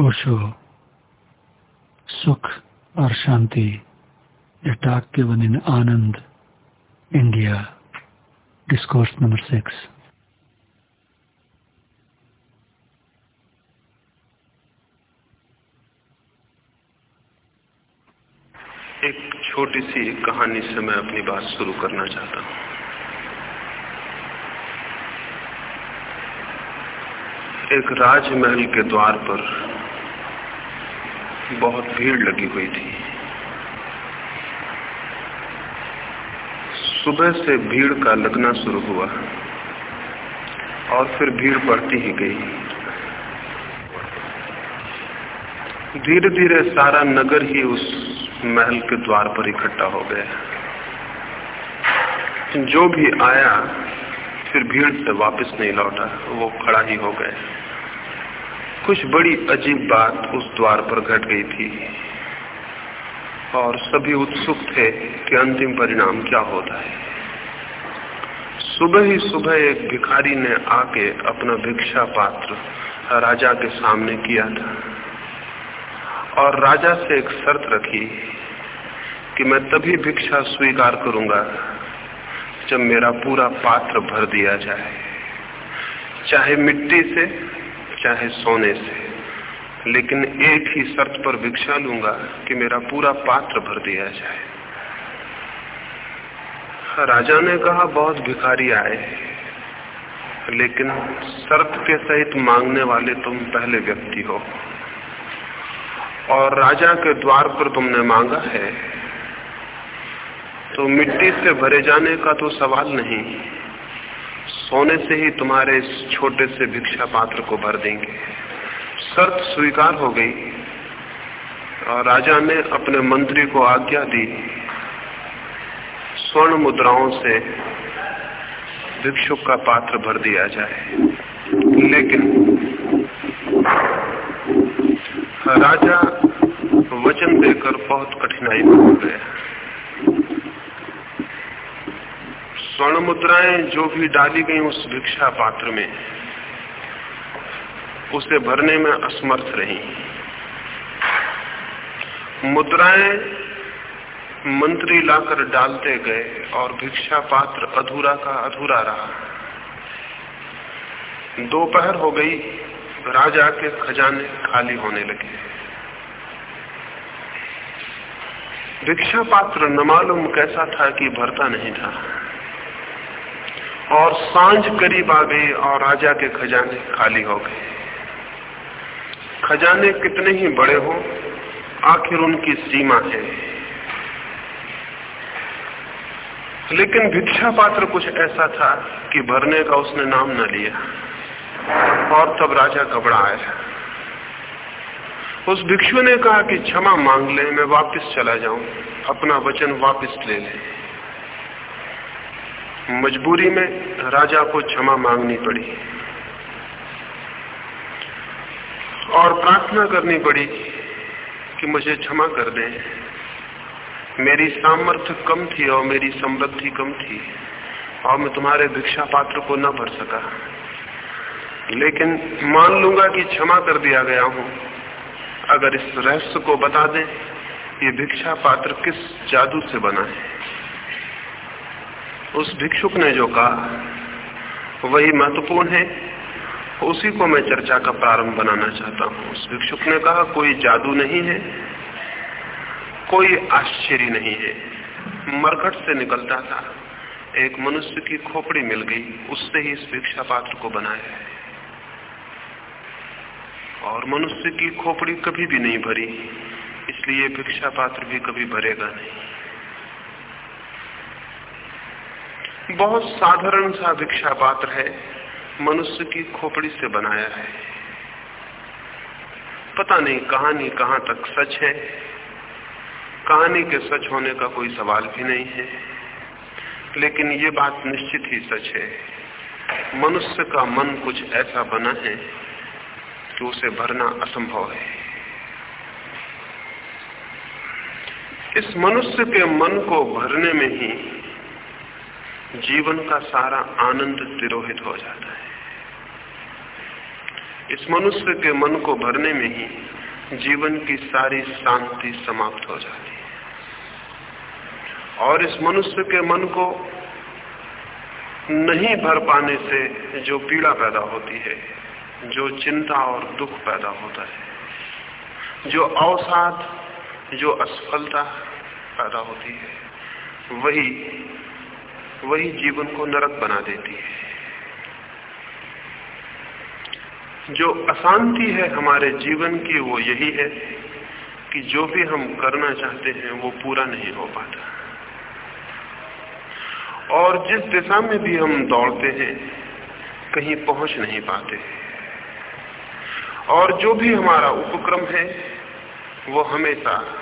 ओशो सुख और शांति A talk given in Anand, India discourse number six एक छोटी सी कहानी से मैं अपनी बात शुरू करना चाहता हूँ। एक राजमहल के द्वार पर बहुत भीड़ लगी हुई थी। सुबह से भीड़ का लगना शुरू हुआ और फिर भीड़ बढ़ती ही गई। धीरे धीरे सारा नगर ही उस महल के द्वार पर इकट्ठा हो गया। जो भी आया, फिर भीड़ से वापस नहीं लौटा, वो खड़ा ही हो गए कुछ बड़ी अजीब बात उस द्वार पर घट गई थी। और सभी उत्सुक थे कि अंतिम परिणाम क्या होता है। सुबह ही सुबह एक भिखारी ने आके अपना भिक्षा पात्र राजा के सामने किया था और राजा से एक शर्त रखी कि मैं तभी भिक्षा स्वीकार करूँगा जब मेरा पूरा पात्र भर दिया जाए। चाहे मिट्टी से चाहे सोने से। लेकिन एक ही शर्त पर भिक्षा लूँगा कि मेरा पूरा पात्र भर दिया जाए। राजा ने कहा, बहुत भिखारी आए। लेकिन शर्त के सहित मांगने वाले तुम पहले व्यक्ति हो। और राजा के द्वार पर तुमने मांगा है। तो मिट्टी से भरे जाने का तो सवाल नहीं। सोने से ही तुम्हारे इस छोटे से भिक्षा पात्र को भर देंगे। शर्त स्वीकार हो गई और राजा ने अपने मंत्री को आज्ञा दी। स्वर्ण मुद्राओं से भिक्षुक का पात्र भर दिया जाए। लेकिन राजा वचन देकर बहुत कठिनाई में हो गया। स्वर्ण मुद्राएँ जो भी डाली गई उस भिक्षा पात्र में, उसे भरने में असमर्थ रही। मुद्राएँ मंत्री लाकर डालते गए और भिक्षा पात्र अधूरा का अधूरा रहा। दोपहर हो गई, राजा के खजाने खाली होने लगे। भिक्षा पात्र न मालूम कैसा था कि भरता नहीं था। और साँझ करीब आ गई और राजा के खजाने खाली हो गए। खजाने कितने ही बड़े हो, आखिर उनकी सीमा है। लेकिन भिक्षा पात्र कुछ ऐसा था कि भरने का उसने नाम न लिया। और तब राजा घबराया उस भिक्षु ने कहा कि क्षमा मांग ले, मैं वापस चला जाऊँ, अपना वचन वापस ले ले। मजबूरी में राजा को क्षमा मांगनी पड़ी। और प्रार्थना करनी पड़ी कि मुझे क्षमा कर दें। मेरी सामर्थ्य कम थी और मेरी समृद्धि कम थी और मैं तुम्हारे भिक्षा पात्र को न भर सका। लेकिन मान लूँगा कि क्षमा कर दिया गया हूँ। अगर इस रहस्य को बता दें, ये भिक्षा पात्र किस जादू से बना है? उस भिक्षुक ने जो कहा, वही महत्वपूर्ण है। उसी को मैं चर्चा का प्रारंभ बनाना चाहता हूँ। उस भिक्षुक ने कहा, कोई जादू नहीं है, कोई आश्चर्य नहीं है। मरघट से निकलता था। एक मनुष्य की खोपड़ी मिल गई। उससे ही इस भिक्षा पात्र को बनाया है। और मनुष्य की खोपड़ी कभी भी नहीं भरी, इसलिए भिक्षा पात्र भी कभी भरेगा नहीं। बहुत साधारण सा भिक्षा पात्र है, मनुष्य की खोपड़ी से बनाया है। पता नहीं कहानी कहाँ तक सच है, कहानी के सच होने का कोई सवाल भी नहीं है, लेकिन ये बात निश्चित ही सच है, मनुष्य का मन कुछ ऐसा बना है कि उसे भरना असंभव है। इस मनुष्य के मन को भरने में ही जीवन का सारा आनंद तिरोहित हो जाता है। इस मनुष्य के मन को भरने में ही जीवन की सारी शांति समाप्त हो जाती है। और इस मनुष्य के मन को नहीं भर पाने से जो पीड़ा पैदा होती है, जो चिंता और दुख पैदा होता है, जो अवसाद, जो असफलता पैदा होती है, वही वही जीवन को नरक बना देती है। जो अशांति है हमारे जीवन की, वो यही है कि जो भी हम करना चाहते हैं, वो पूरा नहीं हो पाता। और जिस दिशा में भी हम दौड़ते हैं, कहीं पहुँच नहीं पाते। और जो भी हमारा उपक्रम है, वो हमेशा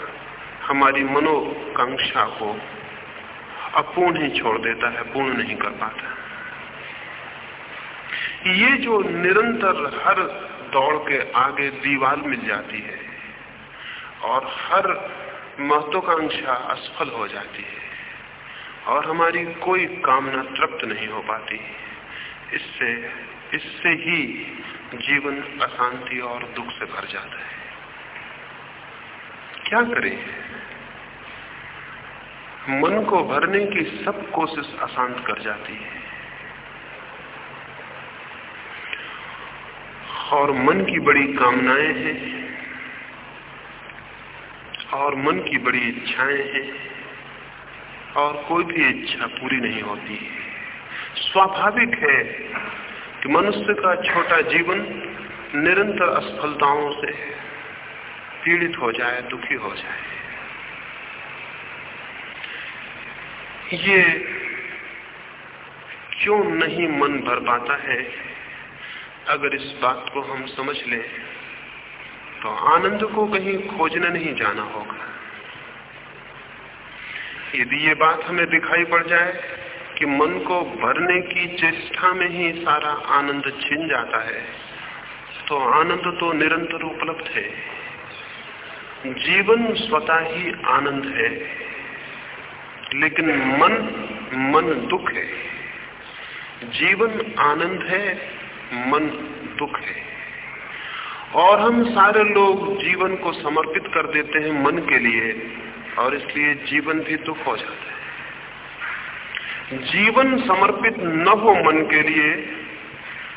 हमारी मनोकांक्षा को अपूर्ण ही छोड़ देता है, पूर्ण नहीं कर पाता। ये जो निरंतर हर दौड़ के आगे दीवार मिल जाती है और हर महत्वाकांक्षा असफल हो जाती है और हमारी कोई कामना तृप्त नहीं हो पाती, इससे इससे ही जीवन अशांति और दुख से भर जाता है। क्या करें? मन को भरने की सब कोशिश अशांत कर जाती है। और मन की बड़ी कामनाएँ हैं, और मन की बड़ी इच्छाएँ हैं, और कोई भी इच्छा पूरी नहीं होती स्वाभाविक है कि मनुष्य का छोटा जीवन निरंतर असफलताओं से पीड़ित हो जाए, दुखी हो जाए। ये क्यों नहीं मन भर पाता है? अगर इस बात को हम समझ लें तो आनंद को कहीं खोजने नहीं जाना होगा। यदि ये बात हमें दिखाई पड़ जाए कि मन को भरने की चेष्टा में ही सारा आनंद छिन जाता है तो आनंद तो निरंतर उपलब्ध है। जीवन स्वतः ही आनंद है। लेकिन मन मन दुख है। जीवन आनंद है, मन दुख है। और हम सारे लोग जीवन को समर्पित कर देते हैं मन के लिए, और इसलिए जीवन भी दुख हो जाता है। जीवन समर्पित न हो मन के लिए,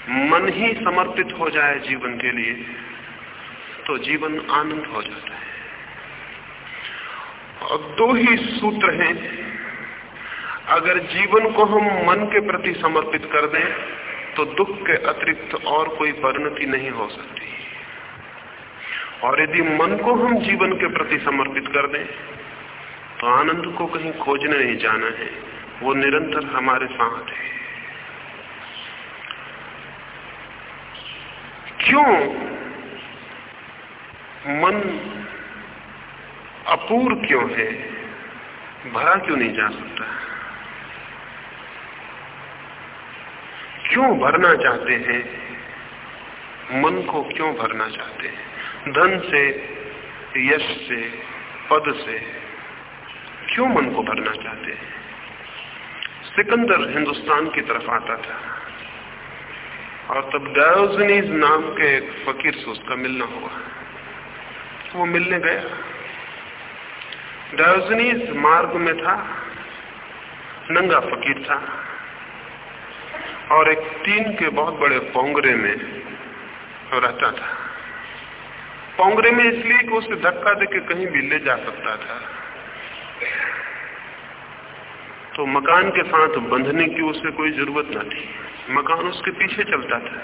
मन ही समर्पित हो जाए जीवन के लिए तो जीवन आनंद हो जाता है। और दो ही सूत्र हैं। अगर जीवन को हम मन के प्रति समर्पित कर दें तो दुख के अतिरिक्त और कोई परिणति नहीं हो सकती। और यदि मन को हम जीवन के प्रति समर्पित कर दें तो आनंद को कहीं खोजने नहीं जाना है। वो निरंतर हमारे साथ है। क्यों मन अपूर्व क्यों है? भरा क्यों नहीं जा सकता? क्यों भरना चाहते हैं? मन को क्यों भरना चाहते हैं? धन से, यश से, पद से क्यों मन को भरना चाहते हैं? सिकंदर हिंदुस्तान की तरफ़ आता था। और तब डायोजनीज नाम के एक फकीर से उसका मिलना हुआ। वो मिलने गया। डायोजनीज मार्ग में था, नंगा फकीर था। और एक तीन के बहुत बड़े पोंगरे में रहता था। पोंगरे में इसलिए कि उसे धक्का देके कहीं भी ले जा सकता था। तो मकान के साथ बंधने की उसे कोई ज़रूरत न थी। मकान उसके पीछे चलता था।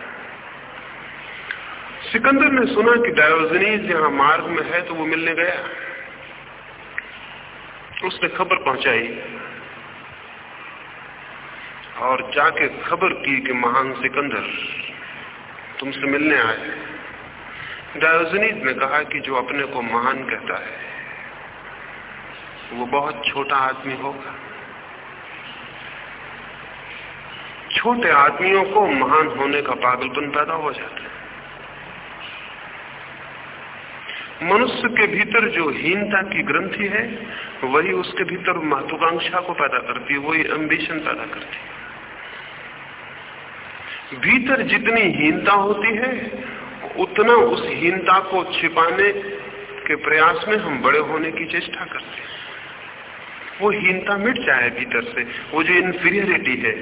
सिकंदर ने सुना कि डायोजनीज यहाँ मार्ग में है तो वो मिलने गया। उसने खबर पहुंचाई और जाके खबर की कि महान सिकंदर तुमसे मिलने आए। डायोजनीज ने कहा कि जो अपने को महान कहता है, वो बहुत छोटा आदमी होगा। छोटे आदमियों को महान होने का पागलपन पैदा हो जाता है। मनुष्य के भीतर जो हीनता की ग्रंथि है, वही उसके भीतर महत्वाकांक्षा को पैदा करती है, वही एम्बिशन पैदा करती है। भीतर जितनी हीनता होती है, उतना उस हीनता को छिपाने के प्रयास में हम बड़े होने की चेष्टा करते हैं। वो हीनता मिट जाए भीतर से, वो जो इंफीरियरिटी है,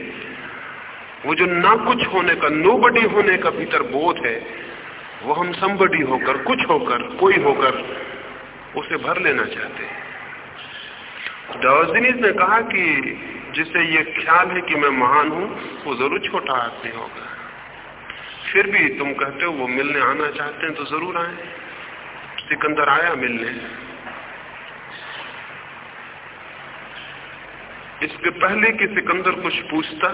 वो जो ना कुछ होने का नो होने का भीतर बोध है वो हम संबडी होकर, कुछ होकर, कोई होकर, उसे भर लेना चाहते हैं। ने कहा कि जिसे ये ख्याल है कि मैं महान हूँ, वो ज़रूर छोटा आदमी होगा। फिर भी तुम कहते हो, वो मिलने आना चाहते हैं तो ज़रूर आए। सिकंदर आया मिलने। इसके पहले कि सिकंदर कुछ पूछता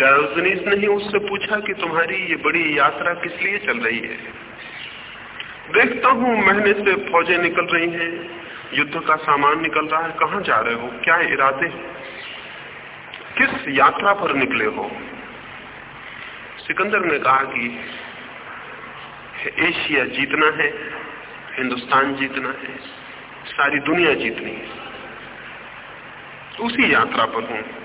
डायोजनीस ने ही उससे पूछा कि तुम्हारी ये बड़ी यात्रा किस लिए चल रही है? देखता हूँ, महीने से फौजें निकल रही हैं। युद्ध का सामान निकल रहा है। कहाँ जा रहे हो? क्या इरादे किस यात्रा पर निकले हो? सिकंदर ने कहा कि एशिया जीतना है, हिंदुस्तान जीतना है, सारी दुनिया जीतनी है। उसी यात्रा पर हूँ।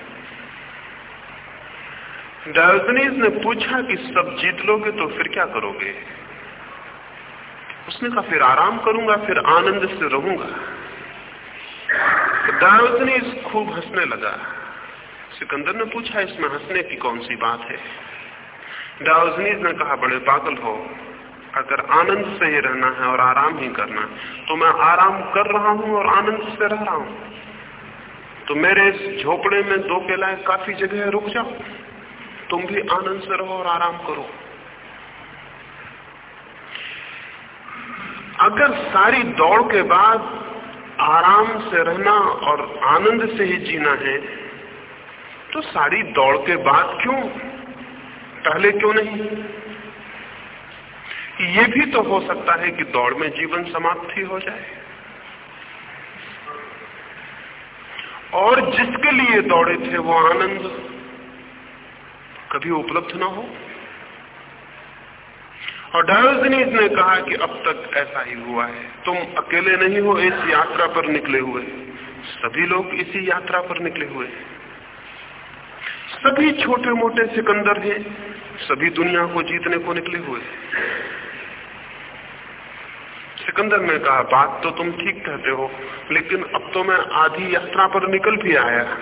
डायोजनीज ने पूछा कि सब जीत लोगे तो फिर क्या करोगे? उसने कहा, फिर आराम करूँगा, फिर आनंद से रहूँगा। डायोजनीज खूब हंसने लगा। सिकंदर ने पूछा, इसमें हंसने की कौन सी बात है? डायोजनीज ने कहा, बड़े पागल हो। अगर आनंद से ही रहना है और आराम ही करना तो मैं आराम कर रहा हूँ और आनंद से रह रहा हूँ। तो मेरे इस झोपड़े में दो के लाए काफ़ी जगह रुक जाओ तुम भी आनंद से रहो और आराम करो। अगर सारी दौड़ के बाद आराम से रहना और आनंद से ही जीना है तो सारी दौड़ के बाद क्यों? पहले क्यों नहीं? ये भी तो हो सकता है कि दौड़ में जीवन समाप्त ही हो जाए। और जिसके लिए दौड़े थे वो आनंद कभी उपलब्ध ना हो। और डायोजनीज ने कहा कि अब तक ऐसा ही हुआ है। तुम अकेले नहीं हो, इस यात्रा पर निकले हुए। सभी लोग इसी यात्रा पर निकले हुए। सभी छोटे मोटे सिकंदर हैं। सभी दुनिया को जीतने को निकले हुए। सिकंदर ने कहा, बात तो तुम ठीक कहते हो, लेकिन अब तो मैं आधी यात्रा पर निकल भी आया।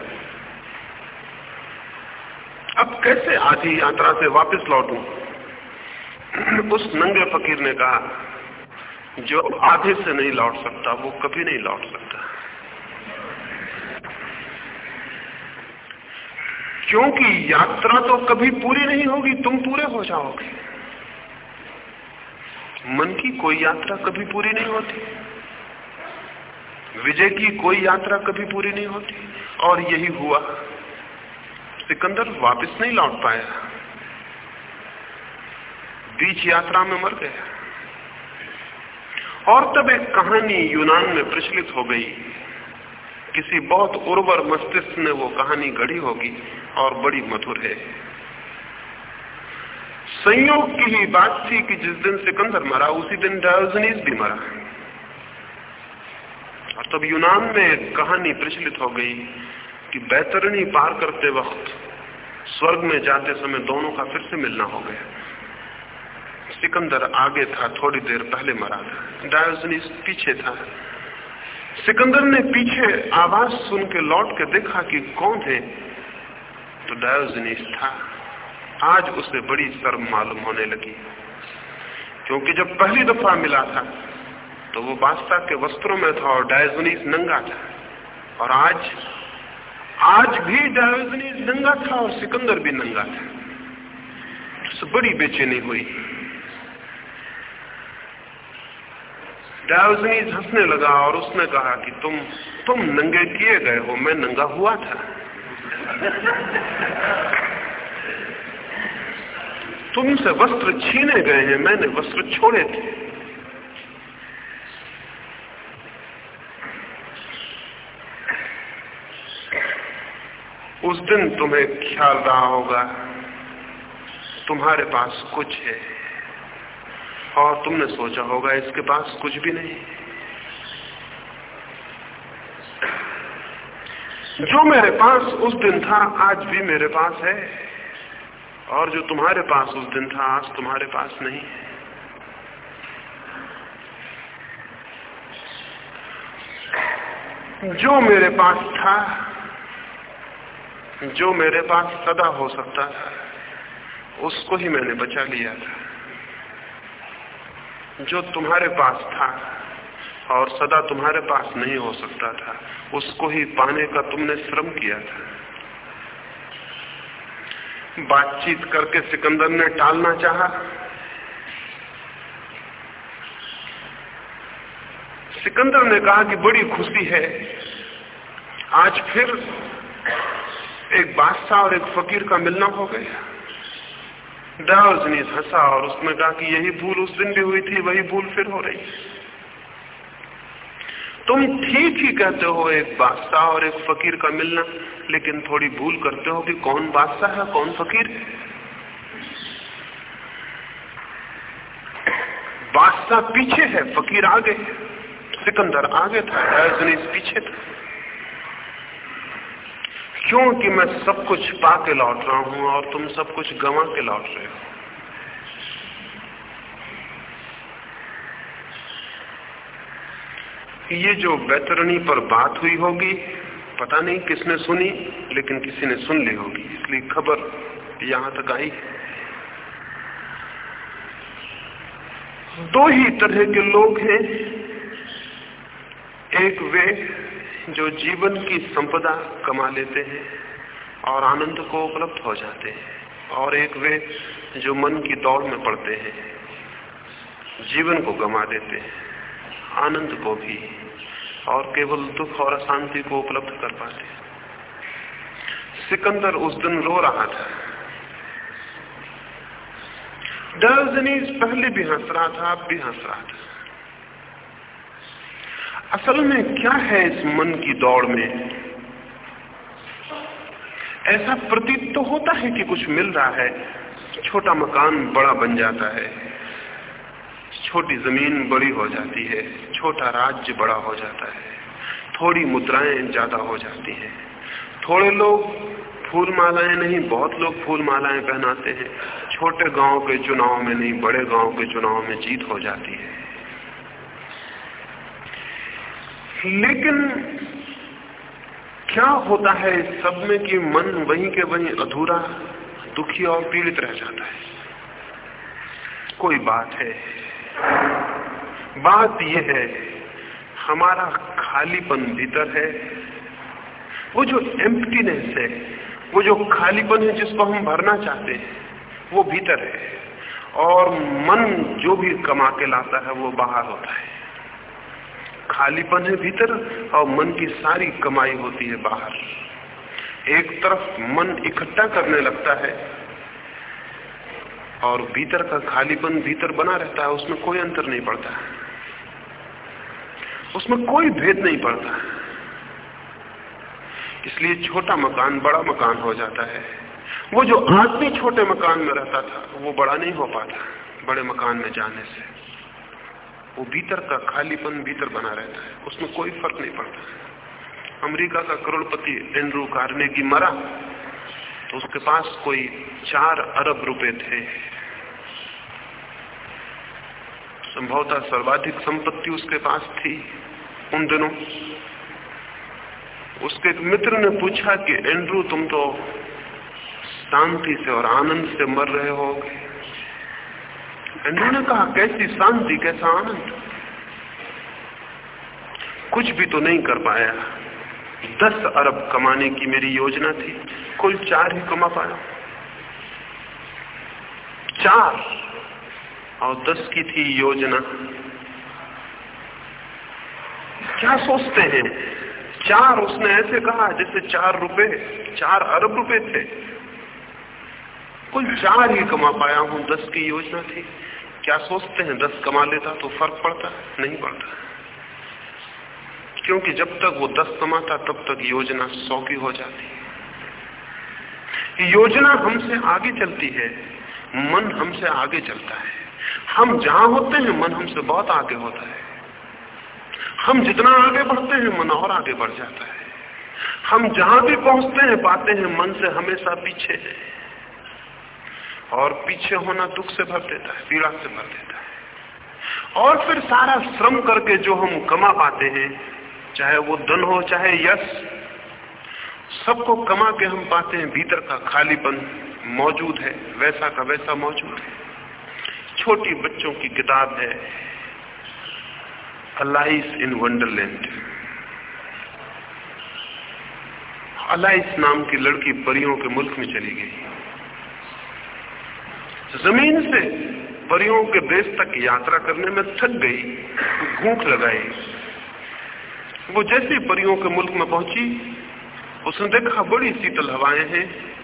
अब कैसे आधी यात्रा से वापस लौटूं? उस नंगे फकीर ने कहा, जो आधे से नहीं लौट सकता, वो कभी नहीं लौट सकता। क्योंकि यात्रा तो कभी पूरी नहीं होगी, तुम पूरे हो जाओगे। मन की कोई यात्रा कभी पूरी नहीं होती। विजय की कोई यात्रा कभी पूरी नहीं होती। और यही हुआ। सिकंदर वापस नहीं लौट पाया। बीच यात्रा में मर गया। और तब एक कहानी यूनान में प्रचलित हो गई। किसी बहुत उर्वर मस्तिष्क ने वो कहानी गढ़ी होगी और बड़ी मधुर है। संयोग की ही बात थी कि जिस दिन सिकंदर मरा, उसी दिन डायोजनीस भी मरा। और तब यूनान में कहानी प्रचलित हो गई कि बैतरणी पार करते वक्त स्वर्ग में जाते समय दोनों का फिर से मिलना हो गया। सिकंदर आगे था, थोड़ी देर पहले मरा था। डायोजनीस पीछे था। सिकंदर ने पीछे आवाज़ सुन के लौट के देखा कि कौन है। तो डायोजनीस था। आज उसे बड़ी शर्म मालूम होने लगी। क्योंकि जब पहली दफ़ा मिला था तो वो बादशाह के वस्त्रों में था और डायोजनीस नंगा था। और आज आज भी डायोजनीस नंगा था और सिकंदर भी नंगा था। बड़ी बेचैनी हुई। डायोजनीज हंसने लगा और उसने कहा कि तुम तुम नंगे किए गए हो, मैं नंगा हुआ था। तुमसे वस्त्र छीने गए हैं, मैंने वस्त्र छोड़े थे। उस दिन तुम्हें ख्याल रहा होगा, तुम्हारे पास कुछ है। और तुमने सोचा होगा इसके पास कुछ भी नहीं। जो मेरे पास उस दिन था, आज भी मेरे पास है। और जो तुम्हारे पास उस दिन था, आज तुम्हारे पास नहीं है। जो मेरे पास था जो मेरे पास सदा हो सकता था, उसको ही मैंने बचा लिया था। जो तुम्हारे पास था और सदा तुम्हारे पास नहीं हो सकता था, उसको ही पाने का तुमने श्रम किया था। बातचीत करके सिकंदर ने टालना चाहा। सिकंदर ने कहा कि बड़ी खुशी है, आज फिर एक बादशाह और एक फकीर का मिलना हो गया। डाउजनी हंसा और उसने कहा कि यही भूल उस दिन भी हुई थी, वही भूल फिर हो रही तुम ठीक ही कहते हो एक बादशाह और एक फकीर का मिलना, लेकिन थोड़ी भूल करते हो कि कौन बादशाह है, कौन फकीर। बादशाह पीछे है, फकीर आगे, सिकंदर आगे था डायोजनीस पीछे था। क्योंकि मैं सब कुछ पा के लौट रहा हूँ और तुम सब कुछ गंवा के लौट रहे हो। ये जो बैतरणी पर बात हुई होगी, पता नहीं किसने सुनी, लेकिन किसी ने सुन ली होगी, इसलिए खबर यहाँ तक आई। दो ही तरह के लोग हैं। एक वे जो जीवन की संपदा कमा लेते हैं और आनंद को उपलब्ध हो जाते हैं। और एक वे जो मन की दौड़ में पड़ते हैं, जीवन को गमा देते हैं, आनंद को भी, और केवल दुख और अशांति को उपलब्ध कर पाते हैं। सिकंदर उस दिन रो रहा था। डरजनीज पहले भी हंस रहा था, अब भी हंस रहा था। असल में क्या है इस मन की दौड़ में? ऐसा प्रतीत तो होता है कि कुछ मिल रहा है। छोटा मकान बड़ा बन जाता है। छोटी ज़मीन बड़ी हो जाती है। छोटा राज्य बड़ा हो जाता है। थोड़ी मुद्राएँ ज़्यादा हो जाती हैं। थोड़े लोग फूल मालाएँ नहीं, बहुत लोग फूल मालाएँ पहनाते हैं। छोटे गाँव के चुनाव में नहीं, बड़े गाँव के चुनाव में जीत हो जाती है। लेकिन क्या होता है सब में कि मन वहीं के वहीं अधूरा, दुखी और पीड़ित रह जाता है। कोई बात है। बात यह है, हमारा खालीपन भीतर है। वो जो एम्प्टीनेस है, वो जो खालीपन है जिसको हम भरना चाहते हैं, वो भीतर है। और मन जो भी कमा के लाता है, वो बाहर होता है। खालीपन है भीतर और मन की सारी कमाई होती है बाहर। एक तरफ़ मन इकट्ठा करने लगता है और भीतर का खालीपन भीतर बना रहता है, उसमें कोई अंतर नहीं पड़ता। उसमें कोई भेद नहीं पड़ता। इसलिए छोटा मकान बड़ा मकान हो जाता है। वो जो आदमी छोटे मकान में रहता था, वो बड़ा नहीं हो पाता बड़े मकान में जाने से। वो भीतर का खालीपन भीतर बना रहता है। उसमें कोई फ़र्क नहीं पड़ता। अमेरिका का करोड़पति एंड्रू कार्नेगी मरा तो उसके पास कोई चार अरब रुपए थे। संभवतः सर्वाधिक संपत्ति उसके पास थी उन दिनों। उसके एक मित्र ने पूछा कि, एंड्रू, तुम तो शांति से और आनंद से मर रहे हो ने कहा कैसी शांति, कैसा आनंद? कुछ भी तो नहीं कर पाया। दस अरब कमाने की मेरी योजना थी। कुल चार ही कमा पाया। चार और दस की थी योजना। क्या सोचते हैं? चार उसने ऐसे कहा जैसे चार रुपए, चार अरब रुपए थे। कुल चार ही कमा पाया हूँ, दस की योजना थी। क्या सोचते हैं, दस कमा लेता तो फ़र्क पड़ता? नहीं पड़ता। क्योंकि जब तक वो दस कमाता, तब तक योजना सौ की हो जाती योजना हमसे आगे चलती है, मन हमसे आगे चलता है। हम जहाँ होते हैं, मन हमसे बहुत आगे होता है। हम जितना आगे बढ़ते हैं, मन और आगे बढ़ जाता है। हम जहाँ भी पहुँचते हैं, पाते हैं, मन से हमेशा पीछे है। और पीछे होना दुख से भर देता है, पीड़ा से भर देता है। और फिर सारा श्रम करके जो हम कमा पाते हैं, चाहे वो धन हो, चाहे यश, सबको कमा के हम पाते हैं, भीतर का खालीपन मौजूद है, वैसा का वैसा मौजूद है। छोटी बच्चों की किताब है अलाइस इन वंडरलैंड अलाइस नाम की लड़की परियों के मुल्क में चली गई। ज़मीन से परियों के देश तक यात्रा करने में थक गई, भूख लगाई। वो जैसे परियों के मुल्क में पहुँची, उसने देखा बड़ी शीतल हवाएँ हैं।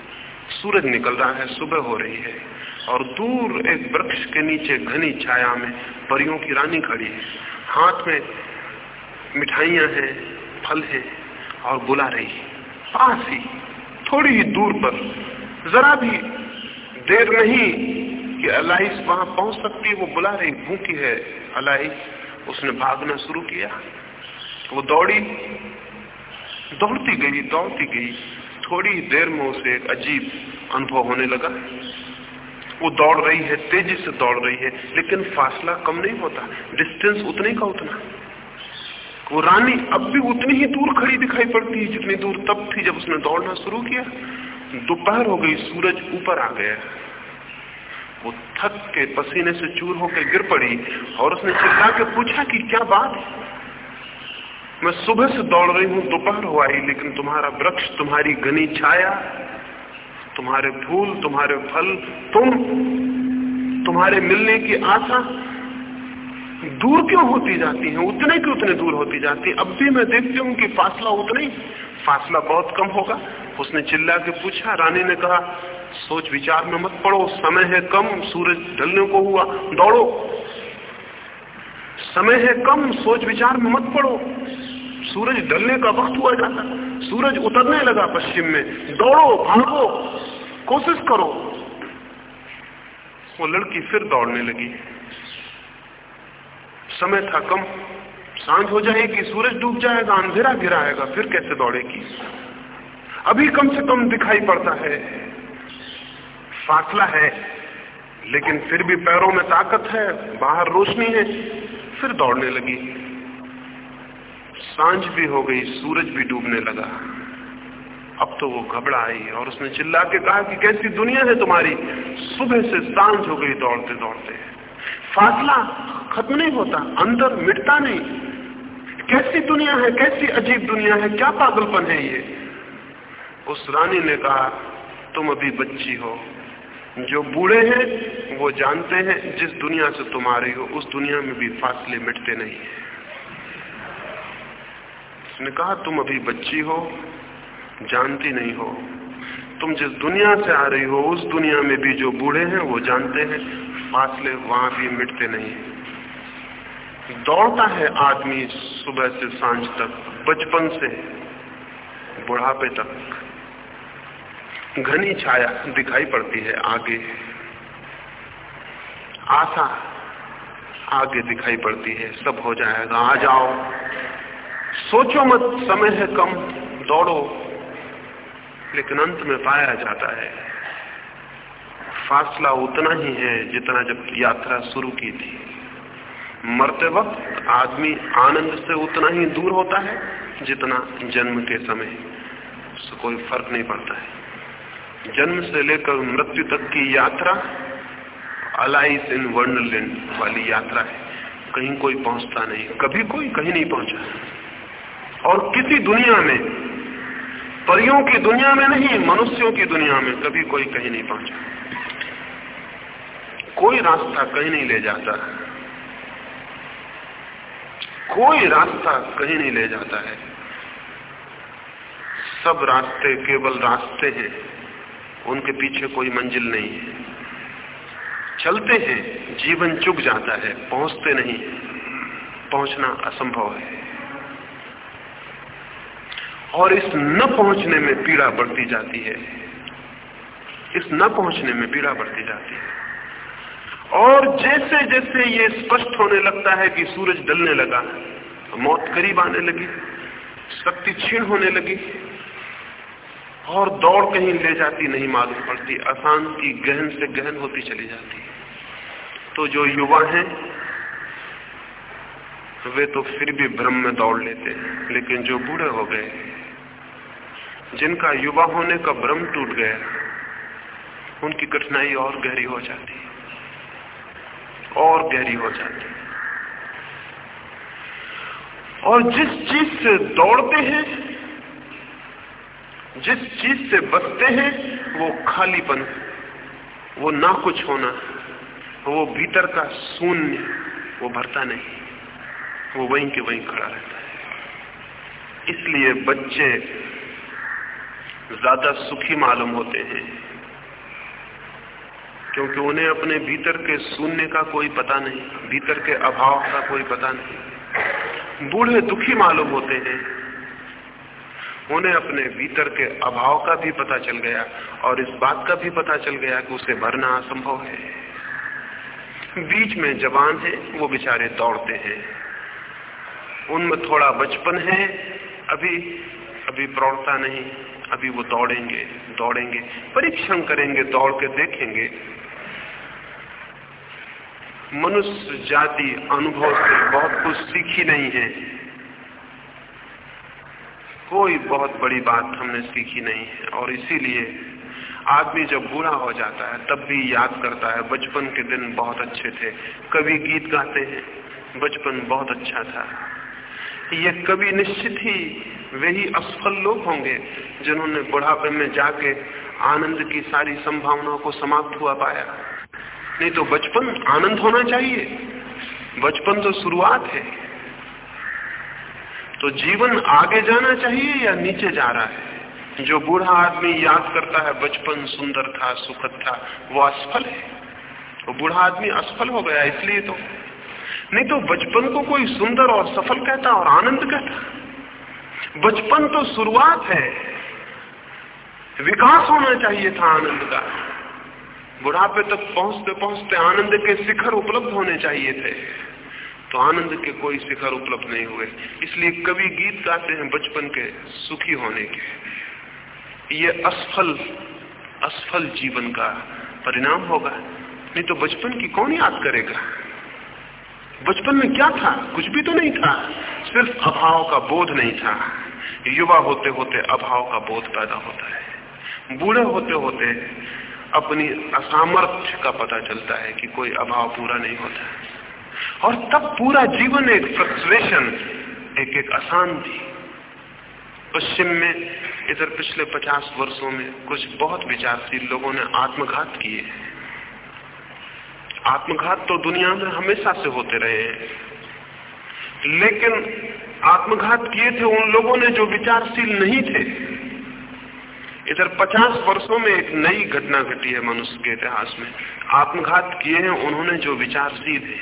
सूरज निकल रहा है, सुबह हो रही है, और दूर एक वृक्ष के नीचे घनी छाया में परियों की रानी खड़ी है। हाथ में मिठाइयाँ हैं, फल हैं, और बुला रही है। पास ही, थोड़ी ही दूर पर, जरा भी देर नहीं कि अलाइस वहाँ पहुँच सकती है, वो बुला रही, भूखी है। अलाइस उसने भागना शुरू किया। वो दौड़ी, दौड़ती गई दौड़ती गई। थोड़ी देर में उसे एक अजीब अनुभव होने लगा। वो दौड़ रही है, तेज़ी से दौड़ रही है, लेकिन फासला कम नहीं होता। डिस्टेंस उतने का उतना। वो रानी अब भी उतनी ही दूर खड़ी दिखाई पड़ती है जितनी दूर तब थी जब उसने दौड़ना शुरू किया। दोपहर हो गई, सूरज ऊपर आ गया। वो थक के पसीने से चूर होकर गिर पड़ी और उसने चिल्ला के पूछा कि क्या बात मैं सुबह से दौड़ रही हूँ, दोपहर हो आई, लेकिन तुम्हारा वृक्ष, तुम्हारी घनी छाया, तुम्हारे फूल, तुम्हारे फल, तुम, तुम्हारे मिलने की आशा दूर क्यों होती जाती है? उतने की उतने दूर होती जाती है। अब भी मैं देखती हूँ कि फासला उतना ही। फासला बहुत कम होगा। उसने चिल्ला के पूछा, रानी ने कहा, सोच विचार में मत पड़ो, समय है कम, सूरज ढलने को हुआ, दौड़ो। समय है कम, सोच विचार में मत पड़ो। सूरज ढलने का वक्त हुआ जाता। सूरज उतरने लगा पश्चिम में। दौड़ो, भागो, कोशिश करो। वो लड़की फिर दौड़ने लगी। समय था कम। साँझ हो जाएगी, सूरज डूब जाएगा, अंधेरा गिराएगा, फिर कैसे दौड़ेगी? अभी कम से कम दिखाई पड़ता है। फासला है, लेकिन फिर भी पैरों में ताकत है, बाहर रोशनी है, फिर दौड़ने लगी। साँझ भी हो गई, सूरज भी डूबने लगा। अब तो वो घबरा आई और उसने चिल्ला के कहा कि कैसी दुनिया है तुम्हारी? सुबह से साँझ हो गई दौड़ते दौड़ते फासला खत्म नहीं होता, अंदर मिटता नहीं। कैसी दुनिया है, कैसी अजीब दुनिया है, क्या पागलपन है ये? उस रानी ने कहा, तुम अभी बच्ची हो। जो बूढ़े हैं, वो जानते हैं, जिस दुनिया से तुम आ रही हो, उस दुनिया में भी फासले मिटते नहीं उसने कहा, तुम अभी बच्ची हो, जानती नहीं हो। तुम जिस दुनिया से आ रही हो, उस दुनिया में भी जो बूढ़े हैं, वो जानते हैं। फासले वहाँ भी मिटते नहीं। दौड़ता है आदमी सुबह से साँझ तक, बचपन से, बुढ़ापे तक। घनी छाया दिखाई पड़ती है आगे। आशा आगे दिखाई पड़ती है, सब हो जाएगा, आ जाओ। सोचो मत, समय है कम, दौड़ो। लेकिन अंत में पाया जाता है। फासला उतना ही है जितना जब यात्रा शुरू की थी। मरते वक्त आदमी आनंद से उतना ही दूर होता है जितना जन्म के समय। उससे कोई फ़र्क नहीं पड़ता है। जन्म से लेकर मृत्यु तक की यात्रा अलाइस इन वर्णलैंड वाली यात्रा है। कहीं कोई पहुँचता नहीं, कभी कोई कहीं नहीं पहुँचा। और किसी दुनिया में, परियों की दुनिया में नहीं, मनुष्यों की दुनिया में कभी कोई कहीं नहीं पहुँचा। कोई रास्ता कहीं नहीं ले जाता। कोई रास्ता कहीं नहीं ले जाता है। सब रास्ते केवल रास्ते हैं। उनके पीछे कोई मंजिल नहीं है। चलते हैं, जीवन चुक जाता है, पहुँचते नहीं। पहुँचना असंभव है। और इस न पहुँचने में पीड़ा बढ़ती जाती है। इस न पहुँचने में पीड़ा बढ़ती जाती है। और जैसे जैसे ये स्पष्ट होने लगता है कि सूरज डलने लगा, मौत करीब आने लगी, शक्ति क्षीण होने लगी, और दौड़ कहीं ले जाती नहीं, मालूम पड़ती अशांति गहन से गहन होती चली जाती तो जो युवा हैं, वे तो फिर भी भ्रम में दौड़ लेते हैं, लेकिन जो बूढ़े हो गए, जिनका युवा होने का भ्रम टूट गया, उनकी कठिनाई और गहरी हो जाती और गहरी हो जाती है। और जिस चीज़ से दौड़ते हैं, जिस चीज़ से बचते हैं, वो खालीपन वो ना कुछ होना वो भीतर का शून्य, वो भरता नहीं। वो वहीं के वहीं खड़ा रहता है। इसलिए बच्चे ज़्यादा सुखी मालूम होते हैं। क्योंकि उन्हें अपने भीतर के शून्य का कोई पता नहीं, भीतर के अभाव का कोई पता नहीं। बूढ़े दुखी मालूम होते हैं। उन्हें अपने भीतर के अभाव का भी पता चल गया और इस बात का भी पता चल गया कि उसे भरना असंभव है। बीच में जवान है, वो बेचारे दौड़ते हैं। उनमें थोड़ा बचपन है, अभी अभी प्रौढ़ता नहीं, अभी वो दौड़ेंगे दौड़ेंगे, परीक्षण करेंगे, दौड़ के देखेंगे। मनुष्य जाति अनुभव से बहुत कुछ सीखी नहीं है। कोई बहुत बड़ी बात हमने सीखी नहीं है और इसीलिए आदमी जब बूढ़ा हो जाता है, तब भी याद करता है, बचपन के दिन बहुत अच्छे थे। कभी गीत गाते हैं, बचपन बहुत अच्छा था। ये कभी निश्चित ही वही असफल लोग होंगे जिन्होंने बुढ़ापे में जाके आनंद की सारी संभावनाओं को समाप्त हुआ पाया। नहीं तो बचपन आनंद होना चाहिए। बचपन तो शुरुआत है। तो जीवन आगे जाना चाहिए या नीचे जा रहा है? जो बूढ़ा आदमी याद करता है, बचपन सुंदर था, सुखद था, वो असफल है। वो तो बूढ़ा आदमी असफल हो गया, इसलिए तो। नहीं तो बचपन को कोई सुंदर और सफल कहता और आनंद कहता। बचपन तो शुरुआत है। विकास होना चाहिए था आनंद का। बुढ़ापे तक पहुँचते पहुँचते आनंद के शिखर उपलब्ध होने चाहिए थे। तो आनंद के कोई शिखर उपलब्ध नहीं हुए। इसलिए कवि गीत गाते हैं बचपन के सुखी होने के। ये असफल असफल जीवन का परिणाम होगा। नहीं तो बचपन की कौन याद करेगा? बचपन में क्या था? कुछ भी तो नहीं था। सिर्फ़ अभाव का बोध नहीं था। युवा होते होते अभाव का बोध पैदा होता है। बूढ़े होते होते अपनी असामर्थ्य का पता चलता है कि कोई अभाव पूरा नहीं होता और तब पूरा जीवन एक फ्रस्ट्रेशन एक एक अशांति। पश्चिम में, इधर पिछले पचास वर्षों में कुछ बहुत विचारशील लोगों ने आत्मघात किए आत्मघात तो दुनिया में हमेशा से होते रहे हैं। लेकिन आत्मघात किए थे उन लोगों ने जो विचारशील नहीं थे। इधर 50 वर्षों में एक नई घटना घटी है मनुष्य के इतिहास में। आत्मघात किए हैं उन्होंने जो विचारशील है।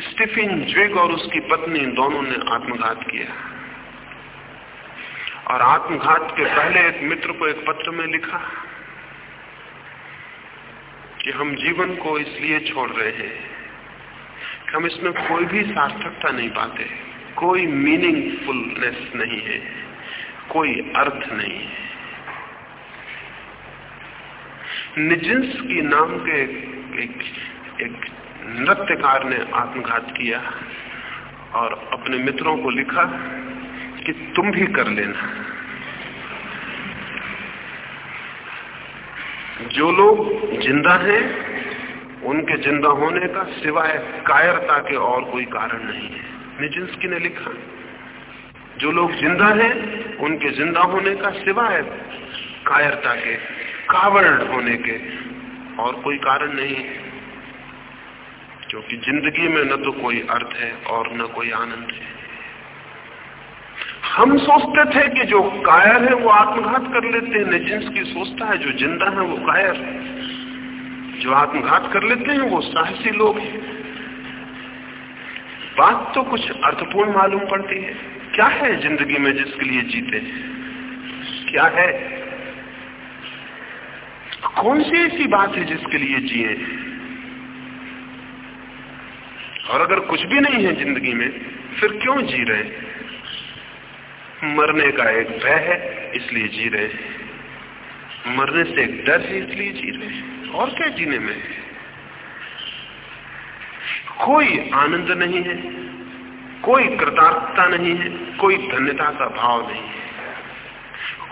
स्टीफिन ज्वेग और उसकी पत्नी दोनों ने आत्मघात किया। और आत्मघात के पहले एक मित्र को एक पत्र में लिखा कि हम जीवन को इसलिए छोड़ रहे हैं कि हम इसमें कोई भी सार्थकता नहीं पाते, कोई मीनिंगफुलनेस नहीं है। कोई अर्थ नहीं है। निजिंस की नाम के एक, एक नृत्यकार ने आत्मघात किया और अपने मित्रों को लिखा कि तुम भी कर लेना। जो लोग ज़िंदा हैं उनके ज़िंदा होने का सिवाय कायरता के और कोई कारण नहीं है। निजिंस्की ने लिखा जो लोग ज़िंदा हैं, उनके ज़िंदा होने का सिवाय कायरता के कावर्ड होने के। और कोई कारण नहीं है, क्योंकि ज़िंदगी में न तो कोई अर्थ है और न कोई आनंद है। हम सोचते थे कि जो कायर है, वो आत्मघात कर लेते हैं। निजिंस की सोचता है, जो ज़िंदा है, वो कायर। है जो आत्मघात कर लेते हैं, वो साहसी लोग हैं। बात तो कुछ अर्थपूर्ण मालूम पड़ती है। क्या है ज़िंदगी में जिसके लिए जीते? क्या है? कौन सी ऐसी बात है जिसके लिए जिए? और अगर कुछ भी नहीं है ज़िंदगी में, फिर क्यों जी रहे मरने का एक भय है, इसलिए जी रहे मरने से एक डर है, इसलिए जी रहे और क्या जीने में? कोई आनंद नहीं है, कोई कृतार्थता नहीं है, कोई धन्यता का भाव नहीं है।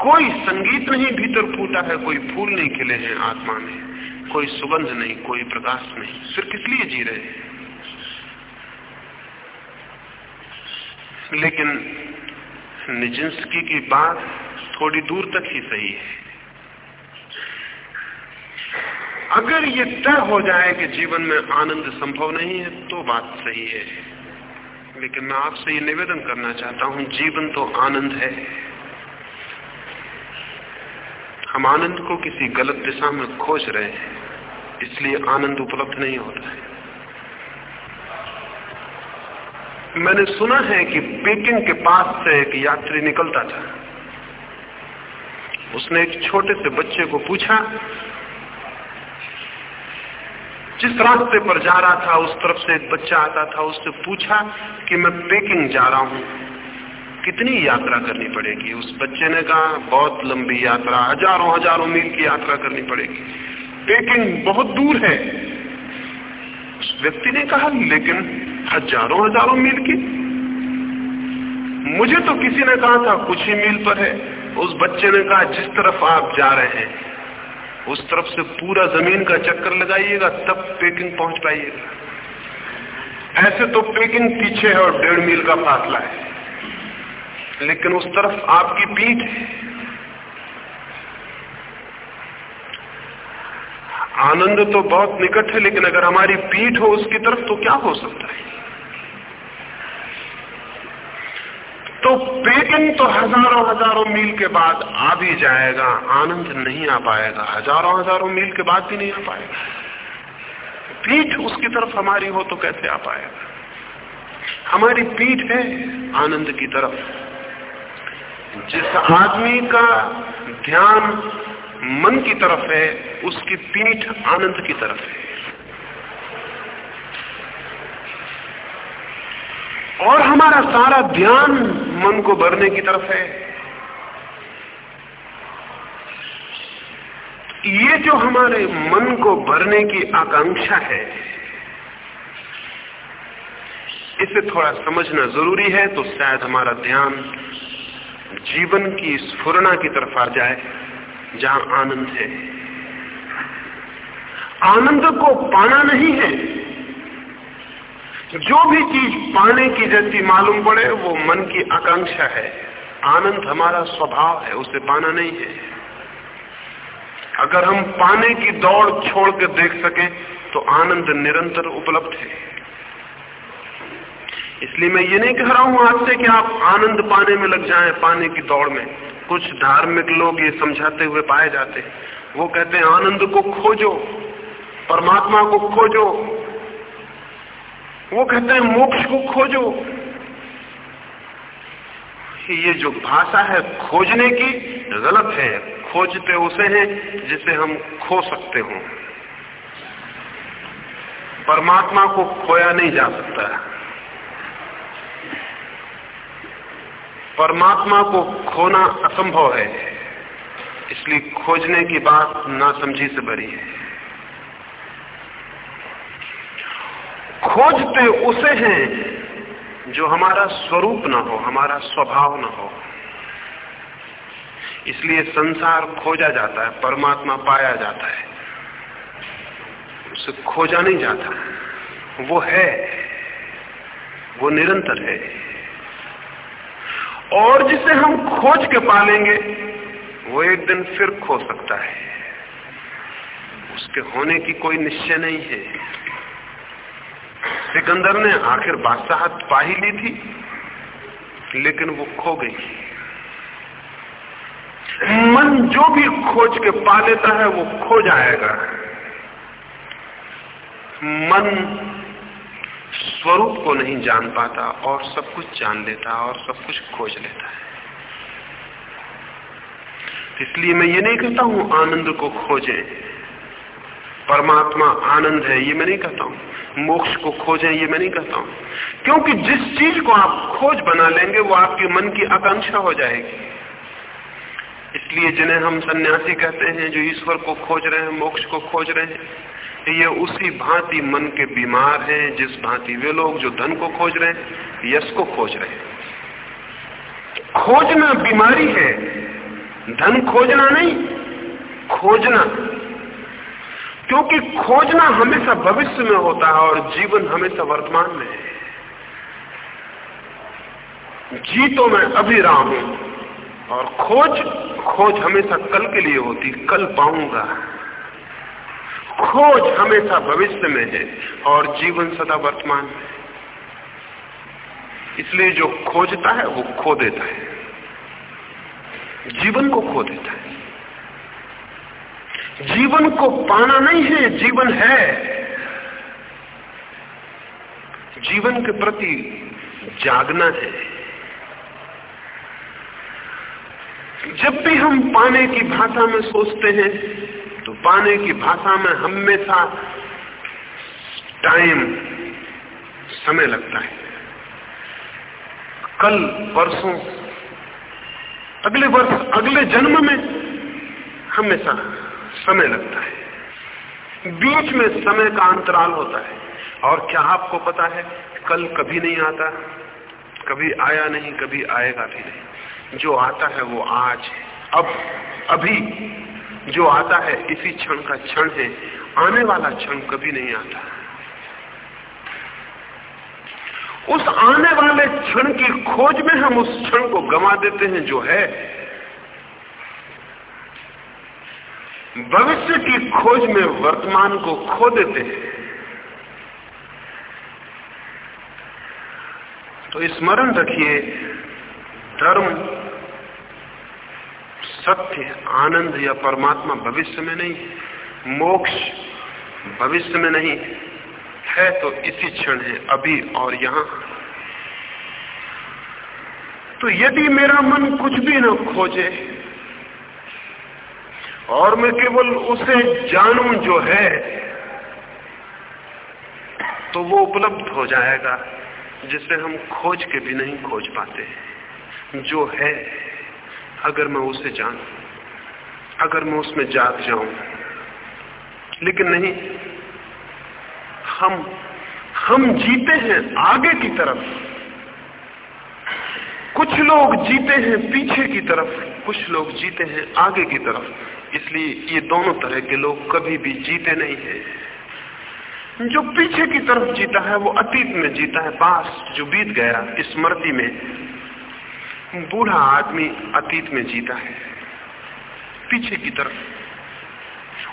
कोई संगीत नहीं, भीतर फूटा है, कोई फूल नहीं, खिले हैं आत्मा में। कोई सुगंध नहीं, कोई प्रकाश नहीं फिर किस लिए जी रहे हैं। लेकिन निजिंस्की की बात थोड़ी दूर तक ही सही है। अगर ये तय हो जाए कि जीवन में आनंद संभव नहीं है तो बात सही है। लेकिन मैं आपसे ये निवेदन करना चाहता हूँ, जीवन तो आनंद है। हम आनंद को किसी गलत दिशा में खोज रहे हैं, इसलिए आनंद उपलब्ध नहीं होता है। मैंने सुना है कि पेकिंग के पास से एक यात्री निकलता था। उसने एक छोटे से बच्चे को पूछा जिस रास्ते पर जा रहा था, उस तरफ़ से एक बच्चा आता था, उससे पूछा कि मैं पेकिंग जा रहा हूँ। कितनी यात्रा करनी पड़ेगी? उस बच्चे ने कहा, बहुत लंबी यात्रा, हज़ारों हज़ारों मील की यात्रा करनी पड़ेगी। पेकिंग बहुत दूर है। उस व्यक्ति ने कहा, लेकिन हज़ारों हज़ारों मील की? मुझे तो किसी ने कहा था, कुछ ही मील पर है। उस बच्चे ने कहा, जिस तरफ़ आप जा रहे हैं उस तरफ़ से पूरा ज़मीन का चक्कर लगाइएगा, तब पेकिंग पहुँच पाइएगा। ऐसे तो पेकिंग पीछे है और डेढ़ मील का फासला है। लेकिन उस तरफ़ आपकी पीठ आनंद तो बहुत निकट है, लेकिन अगर हमारी पीठ हो उसकी तरफ़ तो क्या हो सकता है? तो पेकिंग तो हज़ारों हज़ारों मील के बाद आ भी जाएगा, आनंद नहीं आ पाएगा। हज़ारों हज़ारों मील के बाद भी नहीं आ पाएगा। पीठ उसकी तरफ़ हमारी हो तो कैसे आ पाएगा? हमारी पीठ है आनंद की तरफ़। जिस आदमी का ध्यान मन की तरफ़ है, उसकी पीठ आनंद की तरफ़ है। और हमारा सारा ध्यान मन को भरने की तरफ़ है। ये जो हमारे मन को भरने की आकांक्षा है, इसे थोड़ा समझना ज़रूरी है तो शायद हमारा ध्यान जीवन की स्फुरना की तरफ़ आ जाए, जहाँ आनंद है। आनंद को पाना नहीं है जो भी चीज़ पाने की जैसी मालूम पड़े, वो मन की आकांक्षा है। आनंद हमारा स्वभाव है, उसे पाना नहीं है। अगर हम पाने की दौड़ छोड़ के देख सकें तो आनंद निरंतर उपलब्ध है। इसलिए मैं ये नहीं कह रहा हूँ आपसे कि आप आनंद पाने में लग जाएँ, पाने की दौड़ में। कुछ धार्मिक लोग ये समझाते हुए पाए जाते हैं। वो कहते हैं, आनंद को खोजो, परमात्मा को खोजो वो कहते हैं, मोक्ष को खोजो। ये जो भाषा है, खोजने की गलत है। खोजते उसे हैं जिसे हम खो सकते हो। परमात्मा को खोया नहीं जा सकता। परमात्मा को खोना असंभव है। इसलिए खोजने की बात नासमझी से भरी है। खोजते उसे हैं जो हमारा स्वरूप ना हो, हमारा स्वभाव ना हो। इसलिए संसार खोजा जाता है, परमात्मा पाया जाता है। उसे खोजा नहीं जाता। वो है, वो निरंतर है। और जिसे हम खोज के पालेंगे, वो एक दिन फिर खो सकता है। उसके होने की कोई निश्चय नहीं है। सिकंदर ने आखिर बादशाहत पा ही ली थी, लेकिन वो खो गई। मन जो भी खोज के पा लेता है, वो खो जाएगा। मन स्वरूप को नहीं जान पाता और सब कुछ जान लेता और सब कुछ खोज लेता है। इसलिए मैं ये नहीं कहता हूँ आनंद को खोजें। परमात्मा आनंद है, ये मैं नहीं कहता हूँ। मोक्ष को खोजें, ये मैं नहीं कहता हूँ। क्योंकि जिस चीज़ को आप खोज बना लेंगे, वो आपके मन की आकांक्षा हो जाएगी। इसलिए जिन्हें हम सन्यासी कहते हैं, जो ईश्वर को खोज रहे हैं, मोक्ष को खोज रहे हैं, ये उसी भांति मन के बीमार हैं, जिस भांति वे लोग जो धन को खोज रहे हैं, यश को खोज रहे हैं। खोजना बीमारी है, धन खोजना नहीं, खोजना क्योंकि खोजना हमेशा भविष्य में होता है और जीवन हमेशा वर्तमान में है। जी तो मैं अभी रहा हूँ और खोज खोज हमेशा कल के लिए होती, कल पाऊँगा। खोज हमेशा भविष्य में है और जीवन सदा वर्तमान में इसलिए जो खोजता है, वो खो देता है। जीवन को खो देता है। जीवन को पाना नहीं है, जीवन है। जीवन के प्रति जागना है। जब भी हम पाने की भाषा में सोचते हैं तो पाने की भाषा में हमेशा टाइम, समय लगता है। कल, परसों, अगले वर्ष, अगले जन्म में हमेशा समय लगता है। बीच में समय का अंतराल होता है। और क्या आपको पता है, कल कभी नहीं आता, कभी आया नहीं, कभी आएगा भी नहीं। जो आता है वो आज है। अब, अभी जो आता है, इसी क्षण का क्षण है। आने वाला क्षण कभी नहीं आता। उस आने वाले क्षण की खोज में हम उस क्षण को गमा देते हैं जो है। भविष्य की खोज में वर्तमान को खो देते हैं। तो स्मरण रखिए, धर्म सत्य, आनंद या परमात्मा भविष्य में नहीं, मोक्ष भविष्य में नहीं है तो इसी क्षण है, अभी और यहाँ। तो यदि मेरा मन कुछ भी न खोजे और मैं केवल उसे जानू जो है तो वो उपलब्ध हो जाएगा, जिसे हम खोज के भी नहीं खोज पाते जो है, अगर मैं उसे जानू, अगर मैं उसमें जाग जाऊँ, लेकिन नहीं, हम हम जीते हैं आगे की तरफ़। कुछ लोग जीते हैं पीछे की तरफ़, कुछ लोग जीते हैं आगे की तरफ़। इसलिए ये दोनों तरह के लोग कभी भी जीते नहीं है। जो पीछे की तरफ़ जीता है, वो अतीत में जीता है। पास जो बीत गया स्मृति में बूढ़ा आदमी अतीत में जीता है। पीछे की तरफ़।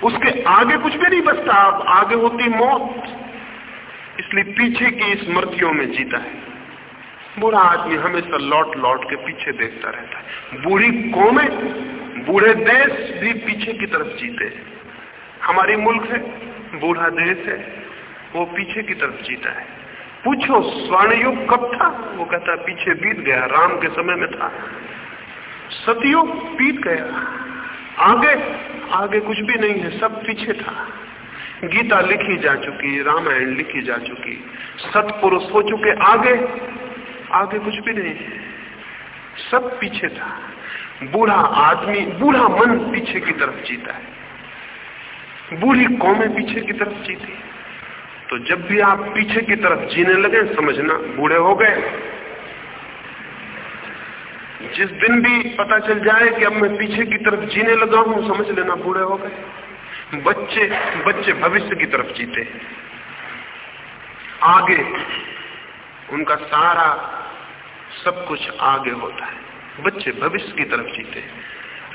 उसके आगे कुछ भी नहीं बचता। अब आगे होती मौत। इसलिए पीछे की स्मृतियों में जीता है। बूढ़ा आदमी हमेशा लौट लौट के पीछे देखता रहता है। बूढ़ी कौमें, बूढ़े देश भी पीछे की तरफ़ जीते हमारी मुल्क है, बूढ़ा देश है, वो पीछे की तरफ़ जीता है। पूछो स्वर्ण युग कब था? वो कहता, पीछे बीत गया, राम के समय में था। सतयुग बीत गया। आगे आगे कुछ भी नहीं है, सब पीछे था। गीता लिखी जा चुकी, रामायण लिखी जा चुकी। सतपुरुष हो चुके, आगे आगे कुछ भी नहीं। सब पीछे था। बूढ़ा आदमी, बूढ़ा मन पीछे की तरफ़ जीता है। बूढ़ी कौमें पीछे की तरफ़ जीती। तो जब भी आप पीछे की तरफ़ जीने लगे, समझना, बूढ़े हो गए। जिस दिन भी पता चल जाए कि अब मैं पीछे की तरफ़ जीने लगा हूँ, समझ लेना, बूढ़े हो गए। बच्चे बच्चे भविष्य की तरफ़ जीते आगे उनका सारा सब कुछ आगे होता है। बच्चे भविष्य की तरफ़ जीते हैं।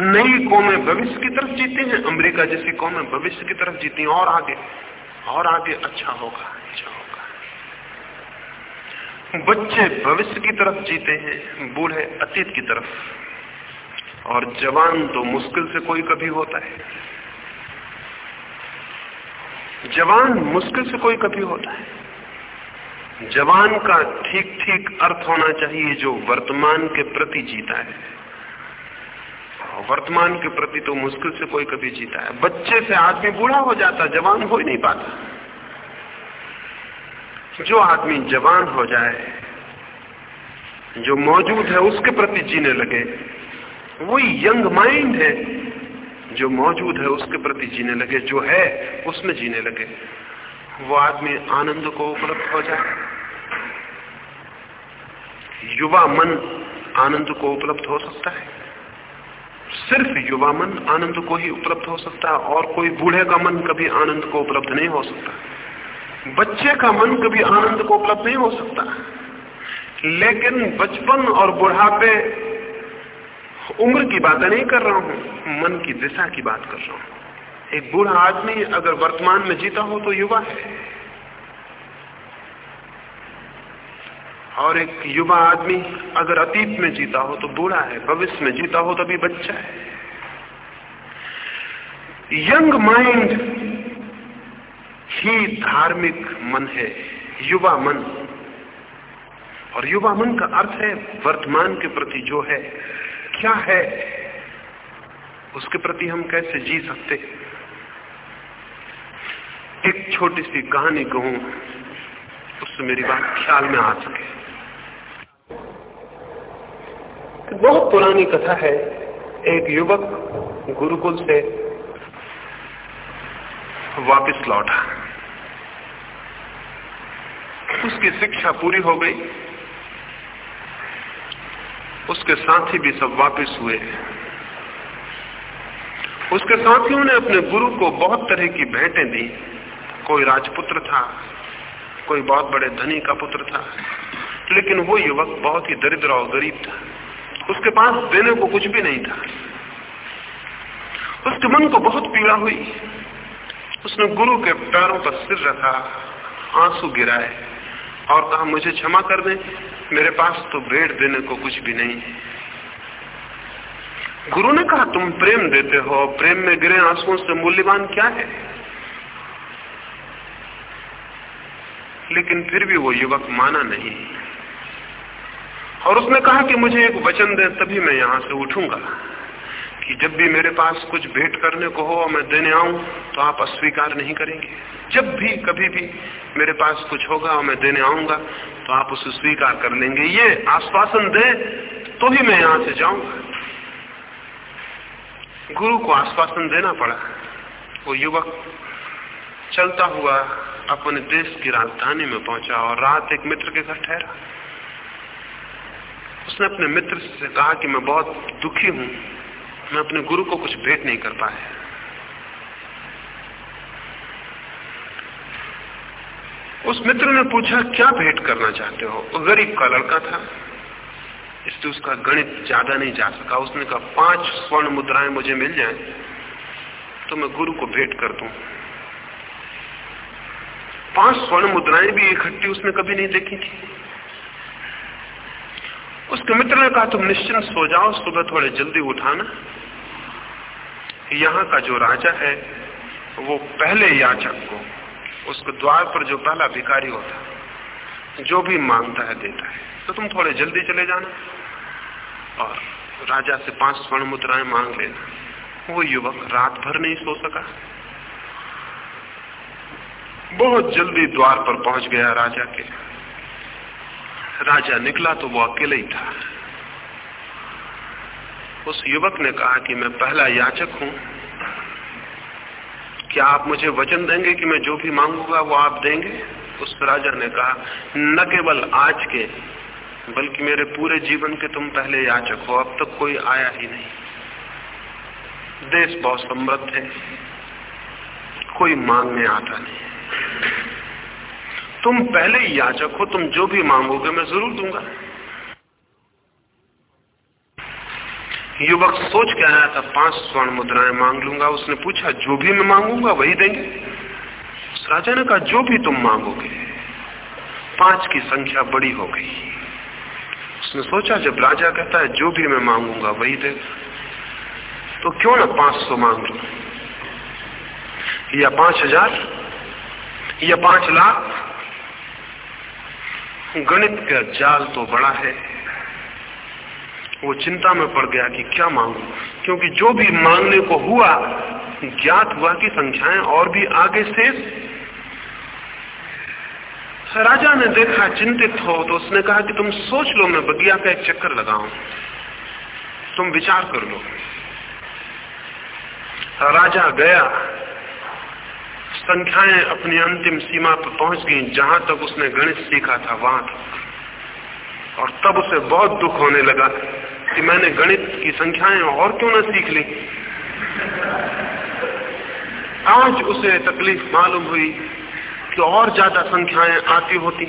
नई कौमें भविष्य की तरफ़ जीते हैं। अमेरिका जैसी कौमें भविष्य की तरफ़ जीती हैं। और आगे और आगे अच्छा होगा अच्छा होगा। बच्चे भविष्य की तरफ़ जीते हैं, बूढ़े अतीत की तरफ़। और जवान तो मुश्किल से कोई कभी होता है। जवान मुश्किल से कोई कभी होता है। जवान का ठीक ठीक अर्थ होना चाहिए जो वर्तमान के प्रति जीता है, वर्तमान के प्रति तो मुश्किल से कोई कभी जीता है। बच्चे से आदमी बूढ़ा हो जाता, जवान हो ही नहीं पाता। जो आदमी जवान हो जाए, जो मौजूद है, उसके प्रति जीने लगे, वही यंग माइंड है। जो मौजूद है, उसके प्रति जीने लगे, जो है, उसमें जीने लगे। वो आदमी आनंद को उपलब्ध हो जाए। युवा मन आनंद को उपलब्ध हो सकता है। सिर्फ़ युवा मन आनंद को ही उपलब्ध हो सकता है और कोई बूढ़े का मन कभी आनंद को उपलब्ध नहीं हो सकता। बच्चे का मन कभी आनंद को उपलब्ध नहीं हो सकता। लेकिन बचपन और बुढ़ापे उम्र की बातें नहीं कर रहा हूँ, मन की दिशा की बात कर रहा हूँ। एक बूढ़ा आदमी अगर वर्तमान में जीता हो तो युवा है। और एक युवा आदमी अगर अतीत में जीता हो तो बूढ़ा है, भविष्य में जीता हो तभी बच्चा है। यंग माइंड ही धार्मिक मन है, युवा मन। और युवा मन का अर्थ है, वर्तमान के प्रति जो है, क्या है, उसके प्रति हम कैसे जी सकते एक छोटी सी कहानी कहूँ, उससे मेरी बात ख्याल में आ सके। बहुत पुरानी कथा है एक युवक गुरुकुल से वापस लौटा। उसकी शिक्षा पूरी हो गई। उसके साथी भी सब वापस हुए। उसके साथियों ने अपने गुरु को बहुत तरह की भेंटें दी। कोई राजपुत्र था, कोई बहुत बड़े धनी का पुत्र था, लेकिन वो युवक बहुत ही दरिद्र और गरीब था। उसके पास देने को कुछ भी नहीं था। उसके मन को बहुत पीड़ा हुई। उसने गुरु के पैरों पर सिर रखा, आँसू गिराए और कहा, मुझे क्षमा कर दे, मेरे पास तो भेड़ देने को कुछ भी नहीं है। गुरु ने कहा, तुम प्रेम देते हो, प्रेम में गिरे आंसुओं से मूल्यवान क्या है? लेकिन फिर भी वो युवक माना नहीं। और उसने कहा कि मुझे एक वचन दे, तभी मैं यहाँ से उठूँगा। कि जब भी मेरे पास कुछ भेंट करने को हो और मैं देने आऊँ तो आप अस्वीकार नहीं करेंगे। जब भी, कभी भी मेरे पास कुछ होगा और मैं देने आऊँगा तो आप उसे स्वीकार कर लेंगे। ये आश्वासन दे तो ही मैं यहाँ से जाऊँगा। गुरु को आश्वासन देना पड़ा। वो युवक चलता हुआ अपने देश की राजधानी में पहुँचा और रात एक मित्र के घर ठहरा। उसने अपने मित्र से कहा कि मैं बहुत दुखी हूँ, मैं अपने गुरु को कुछ भेंट नहीं कर पाया। उस मित्र ने पूछा, क्या भेंट करना चाहते हो? वो गरीब का लड़का था, इसलिए उसका गणित ज़्यादा नहीं जा सका। उसने कहा, पाँच स्वर्ण मुद्राएँ मुझे मिल जाएँ तो मैं गुरु को भेंट कर दूँ। पाँच स्वर्ण मुद्राएँ भी इकट्ठी उसने कभी नहीं देखी थी। उसके मित्र ने कहा, तुम निश्चिंत सो जाओ, सुबह थोड़े जल्दी उठाना। यहाँ का जो राजा है, वो पहले याचक को, उसके द्वार पर जो पहला भिखारी होता जो भी माँगता है, देता है। तो तुम थोड़े जल्दी चले जाना और राजा से पाँच स्वर्ण मुद्राएँ मांग लेना। वो युवक रात भर नहीं सो सका। बहुत जल्दी द्वार पर पहुँच गया राजा के। राजा निकला तो वो अकेले ही था। उस युवक ने कहा कि मैं पहला याचक हूँ। क्या आप मुझे वचन देंगे कि मैं जो भी मांगूँगा वो आप देंगे? उस राजा ने कहा, न केवल आज के, बल्कि मेरे पूरे जीवन के तुम पहले याचक हो, अब तक कोई आया ही नहीं। देश बहुत समृद्ध है। कोई मांगने आता नहीं। तुम पहले याचक हो, तुम जो भी मांगोगे मैं ज़रूर दूँगा। युवक सोच के आया था, पाँच स्वर्ण मुद्राएँ मांग लूँगा, उसने पूछा, जो भी मैं मांगूँगा वही देंगे? उस राजा ने कहा, जो भी तुम मांगोगे, पाँच की संख्या बड़ी हो गई। उसने सोचा, जब राजा कहता है, जो भी मैं मांगूँगा वही दे। तो क्यों ना पाँच सौ मांग लू? या पाँच हज़ार? या पाँच लाख गणित का जाल तो बड़ा है। वो चिंता में पड़ गया कि क्या मांगू, क्योंकि जो भी मांगने को हुआ, ज्ञात हुआ की संख्याएँ और भी आगे से। राजा ने देखा, चिंतित हो तो उसने कहा कि तुम सोच लो, मैं बगिया का एक चक्कर लगाऊँ। तुम विचार कर लो। राजा गया संख्याएँ अपनी अंतिम सीमा पर पहुँच गई। जहाँ तक उसने गणित सीखा था, वहाँ तक और तब उसे बहुत दुख होने लगा कि मैंने गणित की संख्याएँ और क्यों ना सीख ली। आज उसे तकलीफ़ मालूम हुई कि और ज़्यादा संख्याएँ आती होती।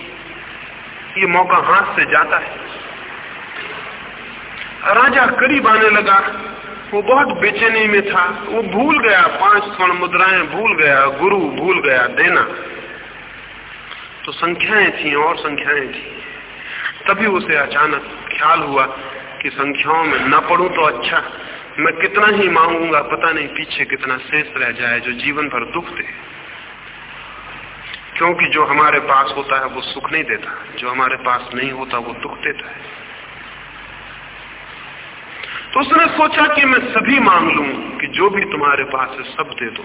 ये मौका हाथ से जाता है। राजा करीब आने लगा। वो बहुत बेचैनी में था। वो भूल गया, पाँच स्वर्ण मुद्राएँ भूल गया, गुरु भूल गया, देना। तो संख्याएँ थी, और संख्याएँ थी। तभी उसे अचानक ख्याल हुआ कि संख्याओं में न पढ़ू तो अच्छा। मैं कितना ही मांगूँगा, पता नहीं पीछे कितना शेष रह जाए जो जीवन भर दुख दे। क्योंकि जो हमारे पास होता है, वो सुख नहीं देता। जो हमारे पास नहीं होता, वो दुख देता है। उसने सोचा कि मैं सभी मांग लू कि जो भी तुम्हारे पास है सब दे दो।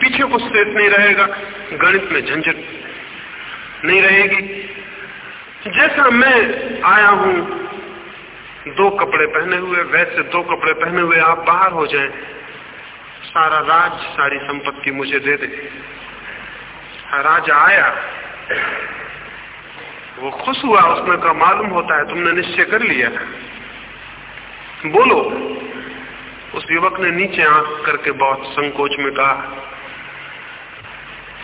पीछे कुछ शेष नहीं रहेगा, गणित में झंझट नहीं रहेगी। जैसा मैं आया हूँ, दो कपड़े पहने हुए, वैसे दो कपड़े पहने हुए आप बाहर हो जाएँ। सारा राज, सारी संपत्ति मुझे दे दे। राजा आया। वो खुश हुआ, उसने कहा, मालूम होता है तुमने निश्चय कर लिया। बोलो। उस युवक ने नीचे आँख करके बहुत संकोच में कहा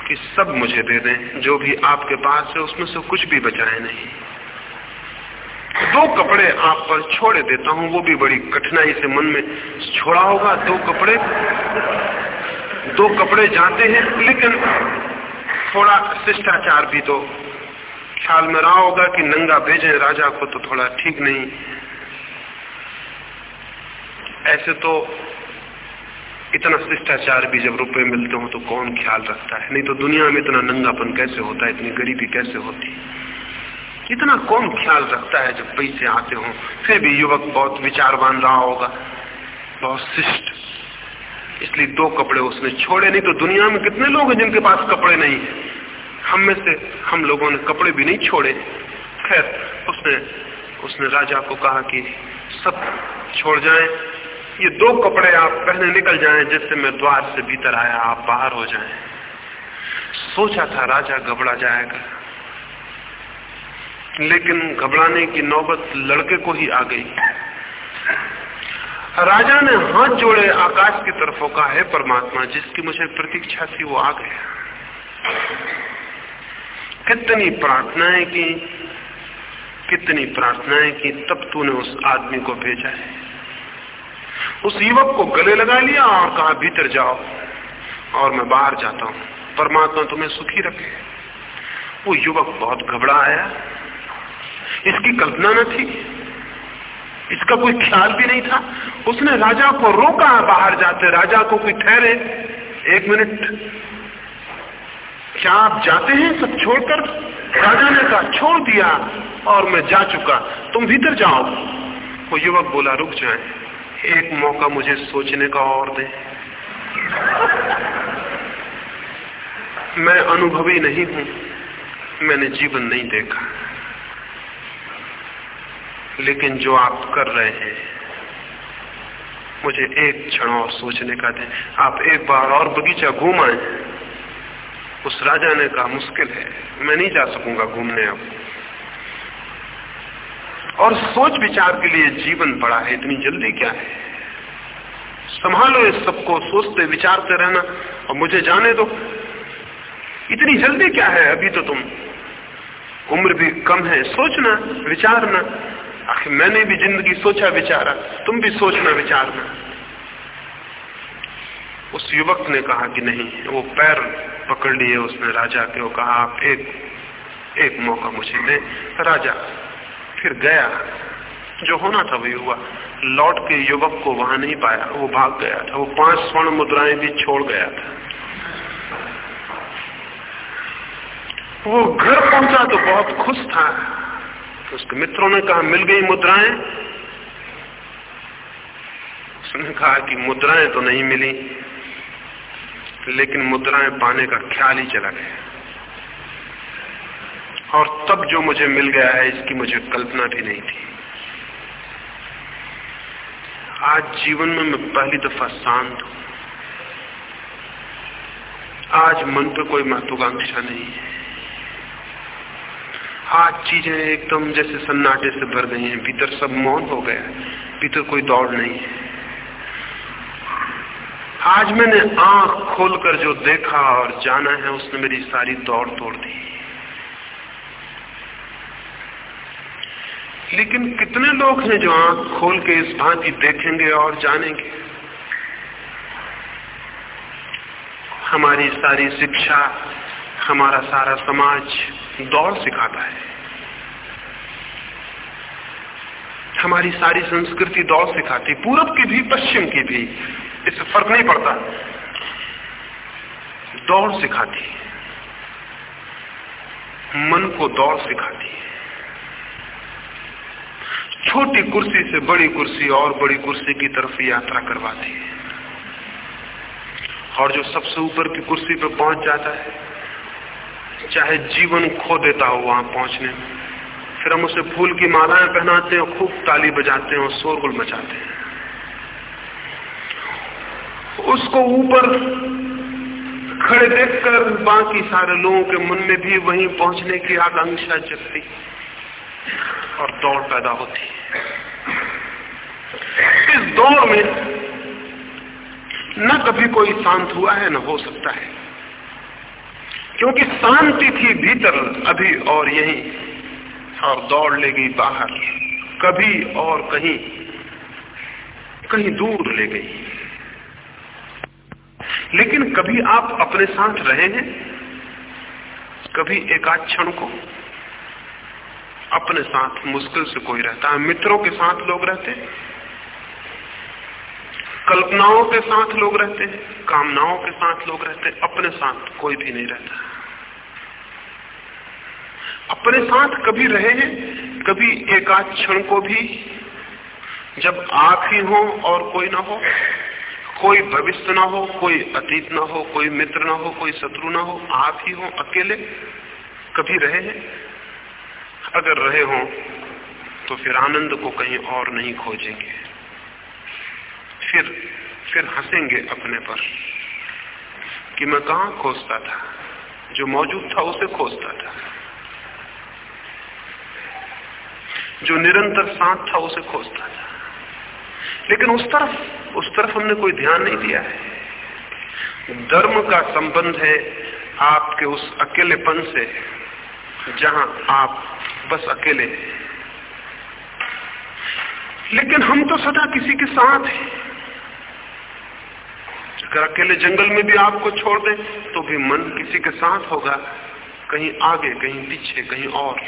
कि सब मुझे दे दें, जो भी आपके पास है, उसमें से कुछ भी बचाए नहीं। दो कपड़े आप पर छोड़े देता हूँ, वो भी बड़ी कठिनाई से मन में छोड़ा होगा, दो कपड़े। दो कपड़े जाते हैं, लेकिन थोड़ा शिष्टाचार भी तो ख्याल में रहा होगा कि नंगा भेजे, राजा को तो थोड़ा ठीक नहीं। ऐसे तो इतना शिष्टाचार भी जब रुपए मिलते हो तो कौन ख्याल रखता है? नहीं तो दुनिया में इतना नंगापन कैसे होता है? इतनी गरीबी कैसे होती इतना कौन ख्याल रखता है जब पैसे आते हो? फिर भी युवक बहुत विचारवान रहा होगा। बहुत शिष्ट। इसलिए दो कपड़े उसने छोड़े, नहीं तो दुनिया में कितने लोग हैं जिनके पास कपड़े नहीं है? हम में से हम लोगों ने कपड़े भी नहीं छोड़े। खैर, उसने उसने राजा को कहा कि सब छोड़ जाएँ। ये दो कपड़े आप पहने निकल जाएँ, जिससे मैं द्वार से भीतर आया, आप बाहर हो जाएँ। सोचा था राजा घबरा जाएगा। लेकिन घबराने की नौबत लड़के को ही आ गई। राजा ने हाथ जोड़े आकाश की तरफ़ का, है परमात्मा, जिसकी मुझे प्रतीक्षा थी, वो आ गया। कितनी प्रार्थनाएँ की, कितनी प्रार्थनाएँ की, तब तूने उस आदमी को भेजा है। उस युवक को गले लगा लिया और कहा, भीतर जाओ और मैं बाहर जाता हूँ। परमात्मा तुम्हें सुखी रखे। वो युवक बहुत घबरा आया इसकी कल्पना न थी। इसका कोई ख्याल भी नहीं था। उसने राजा को रोका बाहर जाते। राजा को कोई ठहरे। एक मिनट। क्या आप जाते हैं सब छोड़कर? राजा ने कहा, छोड़ दिया और मैं जा चुका। तुम भीतर जाओ। वो युवक बोला, रुक जाए। एक मौका मुझे सोचने का और दे। मैं अनुभवी नहीं हूँ, मैंने जीवन नहीं देखा। लेकिन जो आप कर रहे हैं, मुझे एक क्षण और सोचने का दें। आप एक बार और बगीचा घूम आए। उस राजा ने कहा, मुश्किल है, मैं नहीं जा सकूँगा घूमने अब। और सोच विचार के लिए जीवन पड़ा है, इतनी जल्दी क्या है? संभालो इस सबको, सोचते, विचारते रहना, और मुझे जाने दो। इतनी जल्दी क्या है अभी तो तुम? उम्र भी कम है, सोचना, विचारना। आखिर मैंने भी ज़िंदगी सोचा, विचारा। तुम भी सोचना, विचारना। उस युवक ने कहा कि नहीं, वो पैर पकड़ लिए उसने, राजा के, वो कहा, आप एक एक मौका मुझे दे। राजा फिर गया। जो होना था वही हुआ। लौट के युवक को वहाँ नहीं पाया। वो भाग गया था। वो पाँच स्वर्ण मुद्राएँ भी छोड़ गया था। वो घर पहुँचा तो बहुत खुश था। तो उसके मित्रों ने कहा, मिल गई मुद्राएँ? उसने कहा कि मुद्राएँ तो नहीं मिली, लेकिन मुद्राएँ पाने का ख्याल ही चला गया। और तब जो मुझे मिल गया है, इसकी मुझे कल्पना भी नहीं थी। आज जीवन में मैं पहली दफ़ा शांत हूँ। आज मन पे कोई महत्वाकांक्षा नहीं है। आज चीज़ें एकदम जैसे सन्नाटे से भर गई हैं, भीतर सब मौन हो गया भीतर कोई दौड़ नहीं है। आज मैंने आँख खोलकर जो देखा और जाना है, उसने मेरी सारी दौड़ तोड़ दी। लेकिन कितने लोग हैं जो आँख खोल के इस भांति देखेंगे और जानेंगे? हमारी सारी शिक्षा, हमारा सारा समाज दौड़ सिखाता है। हमारी सारी संस्कृति दौड़ सिखाती, पूरब की भी, पश्चिम की भी इससे फ़र्क नहीं पड़ता। दौड़ सिखाती मन को दौड़ सिखाती छोटी कुर्सी से बड़ी कुर्सी और बड़ी कुर्सी की तरफ़ यात्रा करवाती है। और जो सबसे ऊपर की कुर्सी पर पहुँच जाता है, चाहे जीवन खो देता हो वहाँ पहुँचने में, फिर हम उसे फूल की मालाएँ पहनाते हैं, खूब ताली बजाते हैं और शोरगुल मचाते हैं। उसको ऊपर खड़े देखकर बाकी सारे लोगों के मन में भी वहीं पहुँचने की आकांक्षा जगती। और दौड़ पैदा होती है। इस दौड़ में न कभी कोई शांत हुआ है, न हो सकता है। क्योंकि शांति थी भीतर, अभी और यहीं। और दौड़ ले गई बाहर, कभी और कहीं कहीं दूर ले गई। लेकिन कभी आप अपने साथ रहे हैं? कभी एकाध क्षण को? अपने साथ मुश्किल से कोई रहता है। मित्रों के साथ लोग रहते हैं। कल्पनाओं के साथ लोग रहते हैं। कामनाओं के साथ लोग रहते हैं। अपने साथ कोई भी नहीं रहता। अपने साथ कभी रहे हैं, कभी एकाध क्षण को भी, जब आप ही हो और कोई ना हो, कोई भविष्य ना हो, कोई अतीत ना हो, कोई मित्र ना हो, कोई शत्रु ना हो, आप ही हो, अकेले कभी रहे हैं। अगर रहे हो तो फिर आनंद को कहीं और नहीं खोजेंगे। फिर फिर हंसेंगे अपने पर कि मैं कहा खोजता था, जो मौजूद था उसे खोजता था। जो निरंतर साथ था उसे खोजता था। लेकिन उस तरफ़ उस तरफ़ हमने कोई ध्यान नहीं दिया है। धर्म का संबंध है आपके उस अकेलेपन से, जहाँ आप बस अकेले। लेकिन हम तो सदा किसी के साथ हैं। अगर अकेले जंगल में भी आपको छोड़ दें तो भी मन किसी के साथ होगा। कहीं आगे, कहीं पीछे, कहीं और।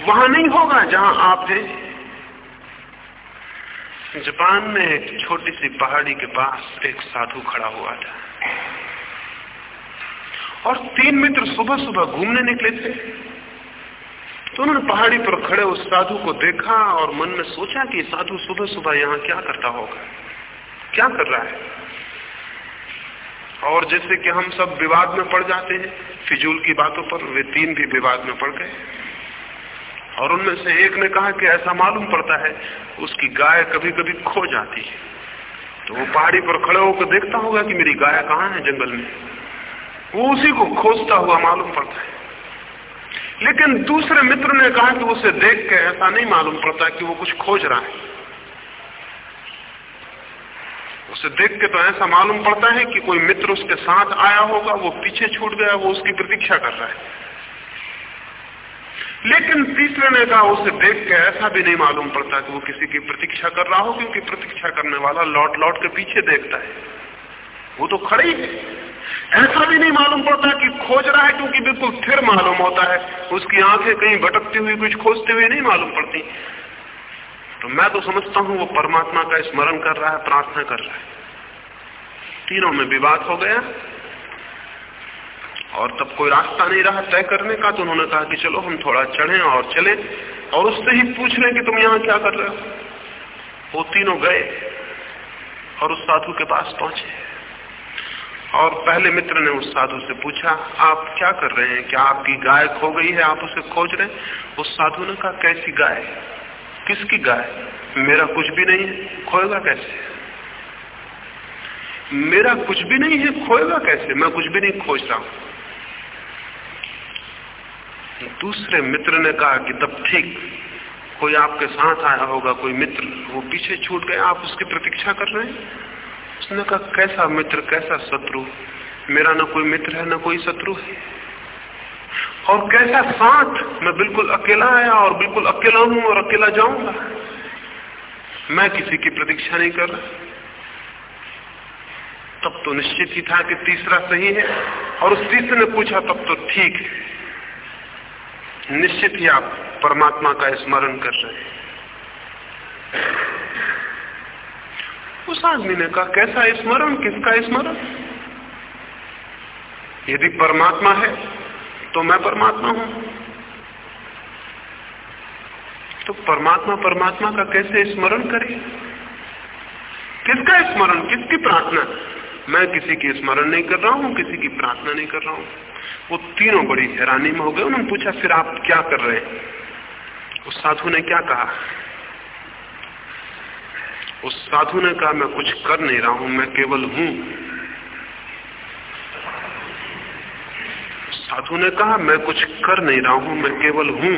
वहाँ नहीं होगा जहाँ आप हैं। जापान में एक छोटी सी पहाड़ी के पास एक साधु खड़ा हुआ था। और तीन मित्र सुबह सुबह घूमने निकले थे। तो उन्होंने पहाड़ी पर खड़े उस साधु को देखा और मन में सोचा कि साधु सुबह सुबह यहाँ क्या करता होगा? क्या कर रहा है? और जैसे कि हम सब विवाद में पड़ जाते हैं, फिजूल की बातों पर वे तीन भी विवाद में पड़ गए। और उनमें से एक ने कहा कि ऐसा मालूम पड़ता है, उसकी गाय कभी कभी खो जाती है। तो वो पहाड़ी पर खड़े होकर देखता होगा कि मेरी गाय कहाँ है जंगल में। वो उसी को खोजता हुआ मालूम पड़ता है। लेकिन दूसरे मित्र ने कहा कि उसे देख के ऐसा नहीं मालूम पड़ता कि वो कुछ खोज रहा है। उसे देख के तो ऐसा मालूम पड़ता है कि कोई मित्र उसके साथ आया होगा, वो पीछे छूट गया, वो उसकी प्रतीक्षा कर रहा है। लेकिन तीसरे ने कहा, उसे देख के ऐसा भी नहीं मालूम पड़ता कि वो किसी की प्रतीक्षा कर रहा हो, क्योंकि प्रतीक्षा करने वाला लौट लौट के पीछे देखता है। वो तो खड़े ही। ऐसा भी नहीं मालूम पड़ता कि खोज रहा है, क्योंकि बिल्कुल फिर मालूम होता है। उसकी आँखें कहीं भटकती हुई, कुछ खोजते हुए नहीं मालूम पड़ती। तो मैं तो समझता हूँ, वो परमात्मा का स्मरण कर रहा है, प्रार्थना कर रहा है। तीनों में विवाद हो गया। और तब कोई रास्ता नहीं रहा तय करने का तो उन्होंने कहा कि चलो, हम थोड़ा चढ़े और चले। और उससे ही पूछ लें कि तुम यहाँ क्या कर रहे हो। वो तीनों गए और उस साधु के पास पहुँचे। और पहले मित्र ने उस साधु से पूछा, आप क्या कर रहे हैं? क्या आपकी गाय खो गई है? आप उसे खोज रहे हैं? उस साधु ने कहा, कैसी गाय? किसकी गाय? मेरा कुछ भी नहीं है, खोएगा कैसे? मेरा कुछ भी नहीं है, खोएगा कैसे? मैं कुछ भी नहीं खोज रहा हूँ। दूसरे मित्र ने कहा कि, तब ठीक, कोई आपके साथ आया होगा, कोई मित्र, वो पीछे छूट गए आप उसकी प्रतीक्षा कर रहे हैं? उसने कहा, कैसा मित्र, कैसा शत्रु? मेरा ना कोई मित्र है, ना कोई शत्रु है। और कैसा साथ? मैं बिल्कुल अकेला आया और बिल्कुल अकेला हूँ और अकेला जाऊँगा। मैं किसी की प्रतीक्षा नहीं कर रहा। तब तो निश्चित ही था कि तीसरा सही है। और उस तीसरे ने पूछा, तब तो ठीक है। निश्चित ही आप परमात्मा का स्मरण कर रहे हैं। उस आदमी ने कहा, कैसा स्मरण? किसका स्मरण? यदि परमात्मा है तो मैं परमात्मा हूँ। तो परमात्मा परमात्मा का कैसे स्मरण करे? किसका स्मरण? किसकी प्रार्थना? मैं किसी की स्मरण नहीं कर रहा हूँ, किसी की प्रार्थना नहीं कर रहा हूँ। वो तीनों बड़ी हैरानी में हो गए। उन्होंने पूछा, फिर आप क्या कर रहे हैं? उस साधु ने क्या कहा? उस साधु ने कहा मैं कुछ कर नहीं रहा हूँ, मैं केवल हूँ। साधु ने कहा, मैं कुछ कर नहीं रहा हूँ, मैं केवल हूँ।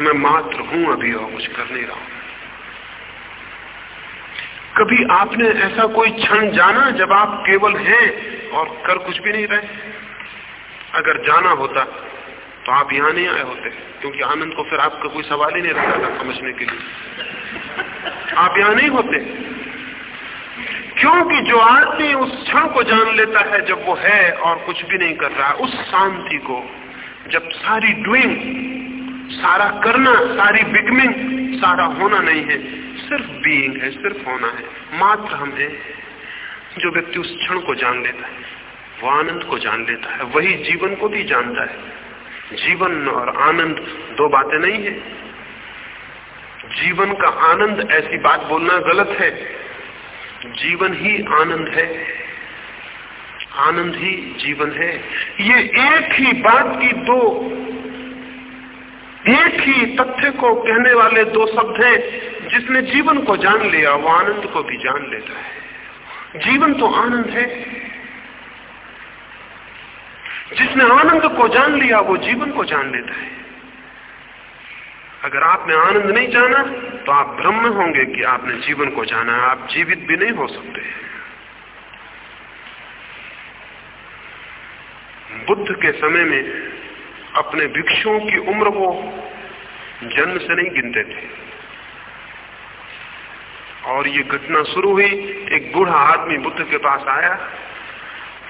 मैं मात्र हूँ अभी और कुछ कर नहीं रहा हूँ। कभी आपने ऐसा कोई क्षण जाना जब आप केवल हैं और कर कुछ भी नहीं रहे? अगर जाना होता तो आप यहाँ नहीं आए होते, क्योंकि आनंद को फिर आपका कोई सवाल ही नहीं रहता था समझने के लिए। आप यहाँ नहीं होते। क्योंकि जो आदमी उस क्षण को जान लेता है जब वो है और कुछ भी नहीं कर रहा, उस शांति को, जब सारी डूइंग सारा करना, सारी बिगमिंग सारा होना नहीं है, सिर्फ़ बीइंग है, सिर्फ़ होना है, मात्र हम है। जो व्यक्ति उस क्षण को जान लेता है, वो आनंद को जान लेता है, वही जीवन को भी जानता है। जीवन और आनंद दो बातें नहीं है। जीवन का आनंद ऐसी बात बोलना गलत है। जीवन ही आनंद है। आनंद ही जीवन है। ये एक ही बात की दो, एक ही तथ्य को कहने वाले दो शब्द हैं, जिसने जीवन को जान लिया, वो आनंद को भी जान लेता है। जीवन तो आनंद है। जिसने आनंद को जान लिया, वो जीवन को जान लेता है। अगर आपने आनंद नहीं जाना तो आप भ्रम में होंगे कि आपने जीवन को जाना, आप जीवित भी नहीं हो सकते। बुद्ध के समय में अपने भिक्षुओं की उम्र को जन्म से नहीं गिनते थे। और ये घटना शुरू हुई, एक बूढ़ा आदमी बुद्ध के पास आया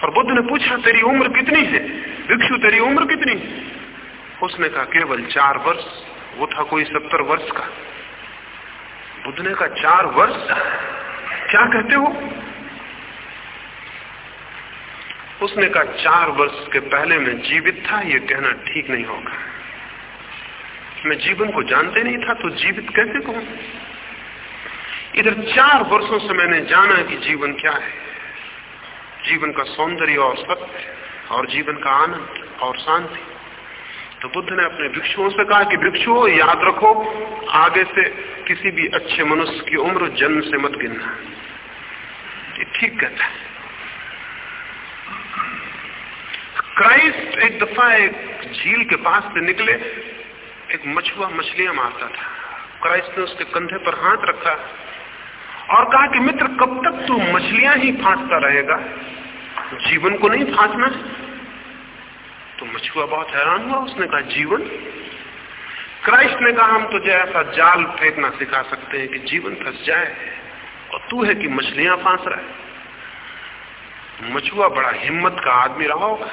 और बुद्ध ने पूछा, तेरी उम्र कितनी है? भिक्षु, तेरी उम्र कितनी है? उसने कहा, केवल चार वर्ष, वो था कोई सत्तर वर्ष का। बुद्ध ने कहा, चार वर्ष? क्या कहते हो? उसने कहा, चार वर्ष के पहले मैं जीवित था, ये कहना ठीक नहीं होगा। मैं जीवन को जानते नहीं था तो जीवित कैसे कहूँ? इधर चार वर्षों से मैंने जाना कि जीवन क्या है। जीवन का सौंदर्य और सत्य और जीवन का आनंद और शांति। तो बुद्ध ने अपने भिक्षुओं से कहा कि भिक्षुओं याद रखो, आगे से किसी भी अच्छे मनुष्य की उम्र जन्म से मत गिनना। ठीक कहता है। क्राइस्ट एक दफ़ा एक झील के पास से निकले, एक मछुआ मछलियाँ मारता था। क्राइस्ट ने उसके कंधे पर हाथ रखा और कहा कि, मित्र, कब तक तू मछलियाँ ही फांसता रहेगा? जीवन को नहीं फांसना है तो मछुआ बहुत हैरान हुआ, उसने कहा, जीवन? क्राइस्ट ने कहा, हम तुझे ऐसा जाल फेंकना सिखा सकते हैं कि जीवन फंस जाए और तू है कि मछलियाँ फांस रहा है। मछुआ बड़ा हिम्मत का आदमी रहा होगा।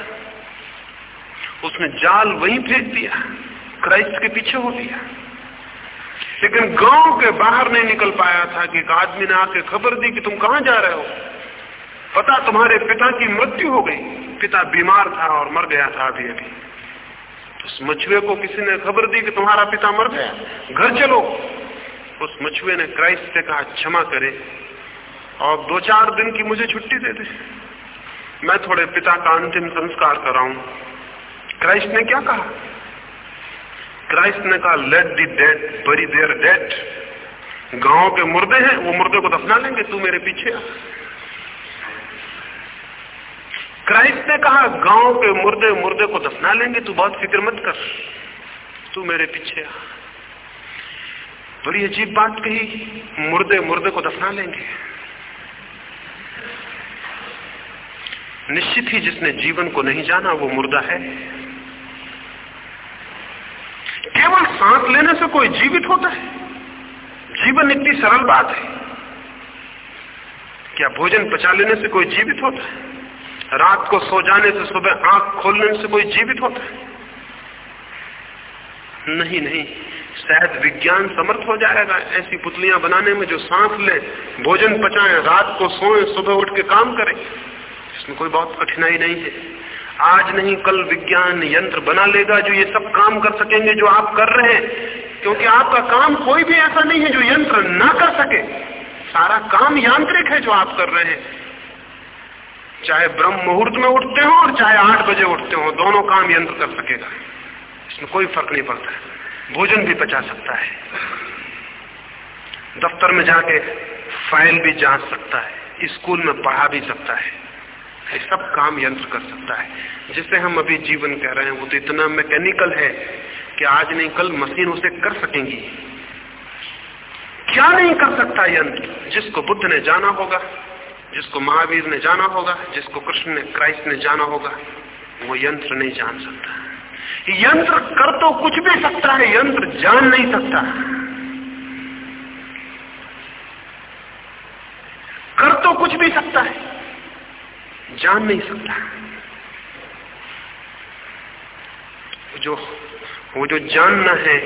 उसने जाल वहीं फेंक दिया, क्राइस्ट के पीछे हो दिया लेकिन गाँव के बाहर नहीं निकल पाया था कि एक आदमी ने आके खबर दी कि तुम कहाँ जा रहे हो। पता तुम्हारे पिता की मृत्यु हो गई। पिता बीमार था और मर गया था अभी अभी। तो उस मछुए को किसी ने खबर दी कि तुम्हारा पिता मर गया। घर चलो। उस मछुए ने क्राइस्ट से कहा, क्षमा करे। और दो चार दिन की मुझे छुट्टी दे दे। मैं थोड़े पिता का अंतिम संस्कार कराऊं। क्राइस्ट ने क्या कहा? क्राइस्ट ने कहा let the dead bury their dead गाँव के मुर्दे हैं, वो मुर्दे को दफना लेंगे, तू मेरे पीछे आ। क्राइस्ट ने कहा, गाँव के मुर्दे मुर्दे को दफना लेंगे, तू बहुत फ़िक्र मत कर। तू मेरे पीछे आ। बड़ी अजीब बात कही मुर्दे मुर्दे को दफना लेंगे। निश्चित ही जिसने जीवन को नहीं जाना, वो मुर्दा है। केवल सांस लेने से कोई जीवित होता है। जीवन इतनी सरल बात है। क्या भोजन पचा लेने से कोई जीवित होता है? रात को सो जाने से सुबह आँख खोलने से कोई जीवित होता है? नहीं नहीं। शायद विज्ञान समर्थ हो जाएगा ऐसी पुतलियाँ बनाने में जो सांस ले, भोजन पचाएँ, रात को सोए, सुबह उठ के काम करें। इसमें कोई बहुत कठिनाई नहीं है। आज नहीं, कल विज्ञान यंत्र बना लेगा जो ये सब काम कर सकेंगे, जो आप कर रहे हैं। क्योंकि आपका काम कोई भी ऐसा नहीं है जो यंत्र ना कर सके। सारा काम यांत्रिक है जो आप कर रहे हैं। चाहे ब्रह्म मुहूर्त में उठते हो और चाहे आठ बजे उठते हो, दोनों काम यंत्र कर सकेगा। इसमें कोई फ़र्क नहीं पड़ता भोजन भी पचा सकता है। दफ्तर में जाके फ़ाइल भी जाँच सकता है। स्कूल में पढ़ा भी सकता है। ये सब काम यंत्र कर सकता है। जिसे हम अभी जीवन कह रहे हैं, वो तो इतना मैकेनिकल है कि आज नहीं, कल मशीन उसे कर सकेंगी। क्या नहीं कर सकता यंत्र? जिसको बुद्ध ने जाना होगा। जिसको महावीर ने जाना होगा, जिसको कृष्ण ने, क्राइस्ट ने जाना होगा, वो यंत्र नहीं जान सकता। यंत्र कर तो कुछ भी सकता है, यंत्र जान नहीं सकता। कर तो कुछ भी सकता है, जान नहीं सकता। जो, वो जो जानना है,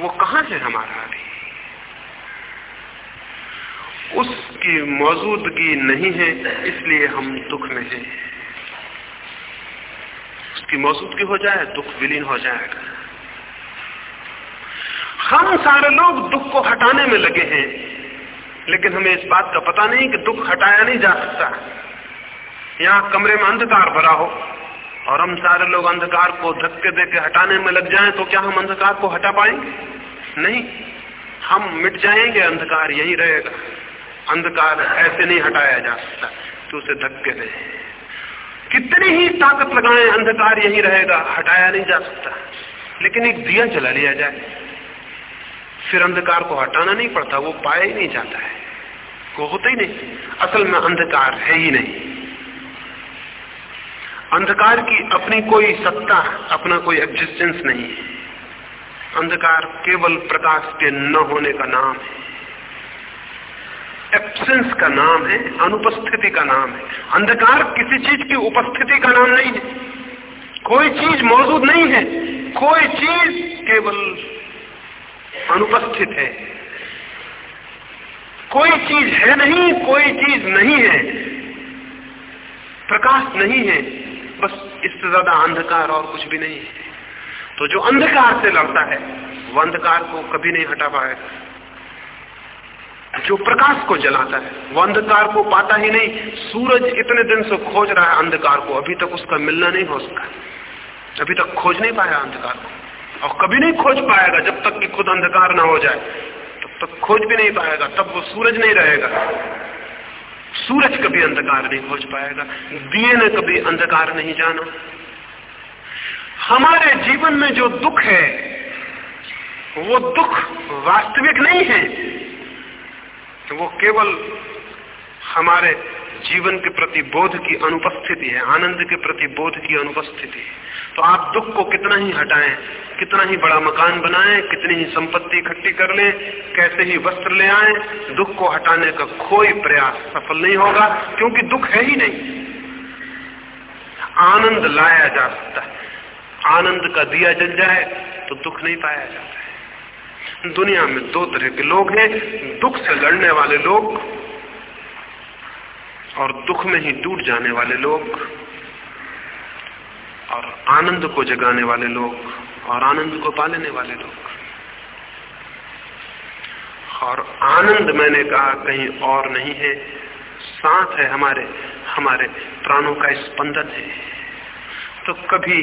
वो कहाँ है हमारा अभी? उसकी मौजूदगी नहीं है, इसलिए हम दुख में हैं। उसकी मौजूदगी हो जाए, दुख विलीन हो जाएगा। हम सारे लोग दुख को हटाने में लगे हैं, लेकिन हमें इस बात का पता नहीं कि दुख हटाया नहीं जा सकता। यहाँ कमरे में अंधकार भरा हो, और हम सारे लोग अंधकार को धक्के दे के हटाने में लग जाएँ तो क्या हम अंधकार को हटा पाएँगे? नहीं, हम मिट जाएँगे, अंधकार यही रहेगा। अंधकार ऐसे नहीं हटाया जा सकता। तो उसे धक्के दे। कितनी ही ताकत लगाएँ, अंधकार यही रहेगा, हटाया नहीं जा सकता। लेकिन एक दिया जला लिया जाए। फिर अंधकार को हटाना नहीं पड़ता, वो पाया ही नहीं जाता है। वो होता ही नहीं। असल में अंधकार है ही नहीं। अंधकार की अपनी कोई सत्ता, अपना कोई एग्जिस्टेंस नहीं है। अंधकार केवल प्रकाश के न होने का नाम है। एब्सेंस का नाम है, अनुपस्थिति का नाम है। अंधकार किसी चीज़ की उपस्थिति का नाम नहीं है। कोई चीज़ मौजूद नहीं है। कोई चीज़ केवल अनुपस्थित है। कोई चीज़ है नहीं, कोई चीज़ नहीं है। प्रकाश नहीं है। बस इससे ज़्यादा अंधकार और कुछ भी नहीं है। तो जो अंधकार से लड़ता है, वो अंधकार को कभी नहीं हटा पाएगा। जो प्रकाश को जलाता है, वो अंधकार को पाता ही नहीं। सूरज इतने दिन से खोज रहा है अंधकार को, अभी तक उसका मिलना नहीं हो सका। अभी तक खोज नहीं पाया अंधकार को। और कभी नहीं खोज पाएगा जब तक कि खुद अंधकार ना हो जाए। तब तक खोज भी नहीं पाएगा, तब वो सूरज नहीं रहेगा। सूरज कभी अंधकार नहीं खोज पाएगा, दिए ने कभी अंधकार नहीं जाना। हमारे जीवन में जो दुख है, वो दुख वास्तविक नहीं है। वो केवल हमारे जीवन के प्रति बोध की अनुपस्थिति है, आनंद के प्रति बोध की अनुपस्थिति है। तो आप दुख को कितना ही हटाएँ, कितना ही बड़ा मकान बनाएँ, कितनी ही संपत्ति इकट्ठी कर लें, कैसे ही वस्त्र ले आए, दुख को हटाने का कोई प्रयास सफल नहीं होगा, क्योंकि दुख है ही नहीं। आनंद लाया जा सकता है। आनंद का दिया जल जाए तो दुख नहीं पाया जाता है। दुनिया में दो तरह के लोग हैं, दुख से लड़ने वाले लोग और दुख में ही टूट जाने वाले लोग और आनंद को जगाने वाले लोग और आनंद को पालने वाले लोग। और आनंद मैंने कहा, कहीं और नहीं है, साथ है हमारे हमारे प्राणों का स्पंदन है। तो कभी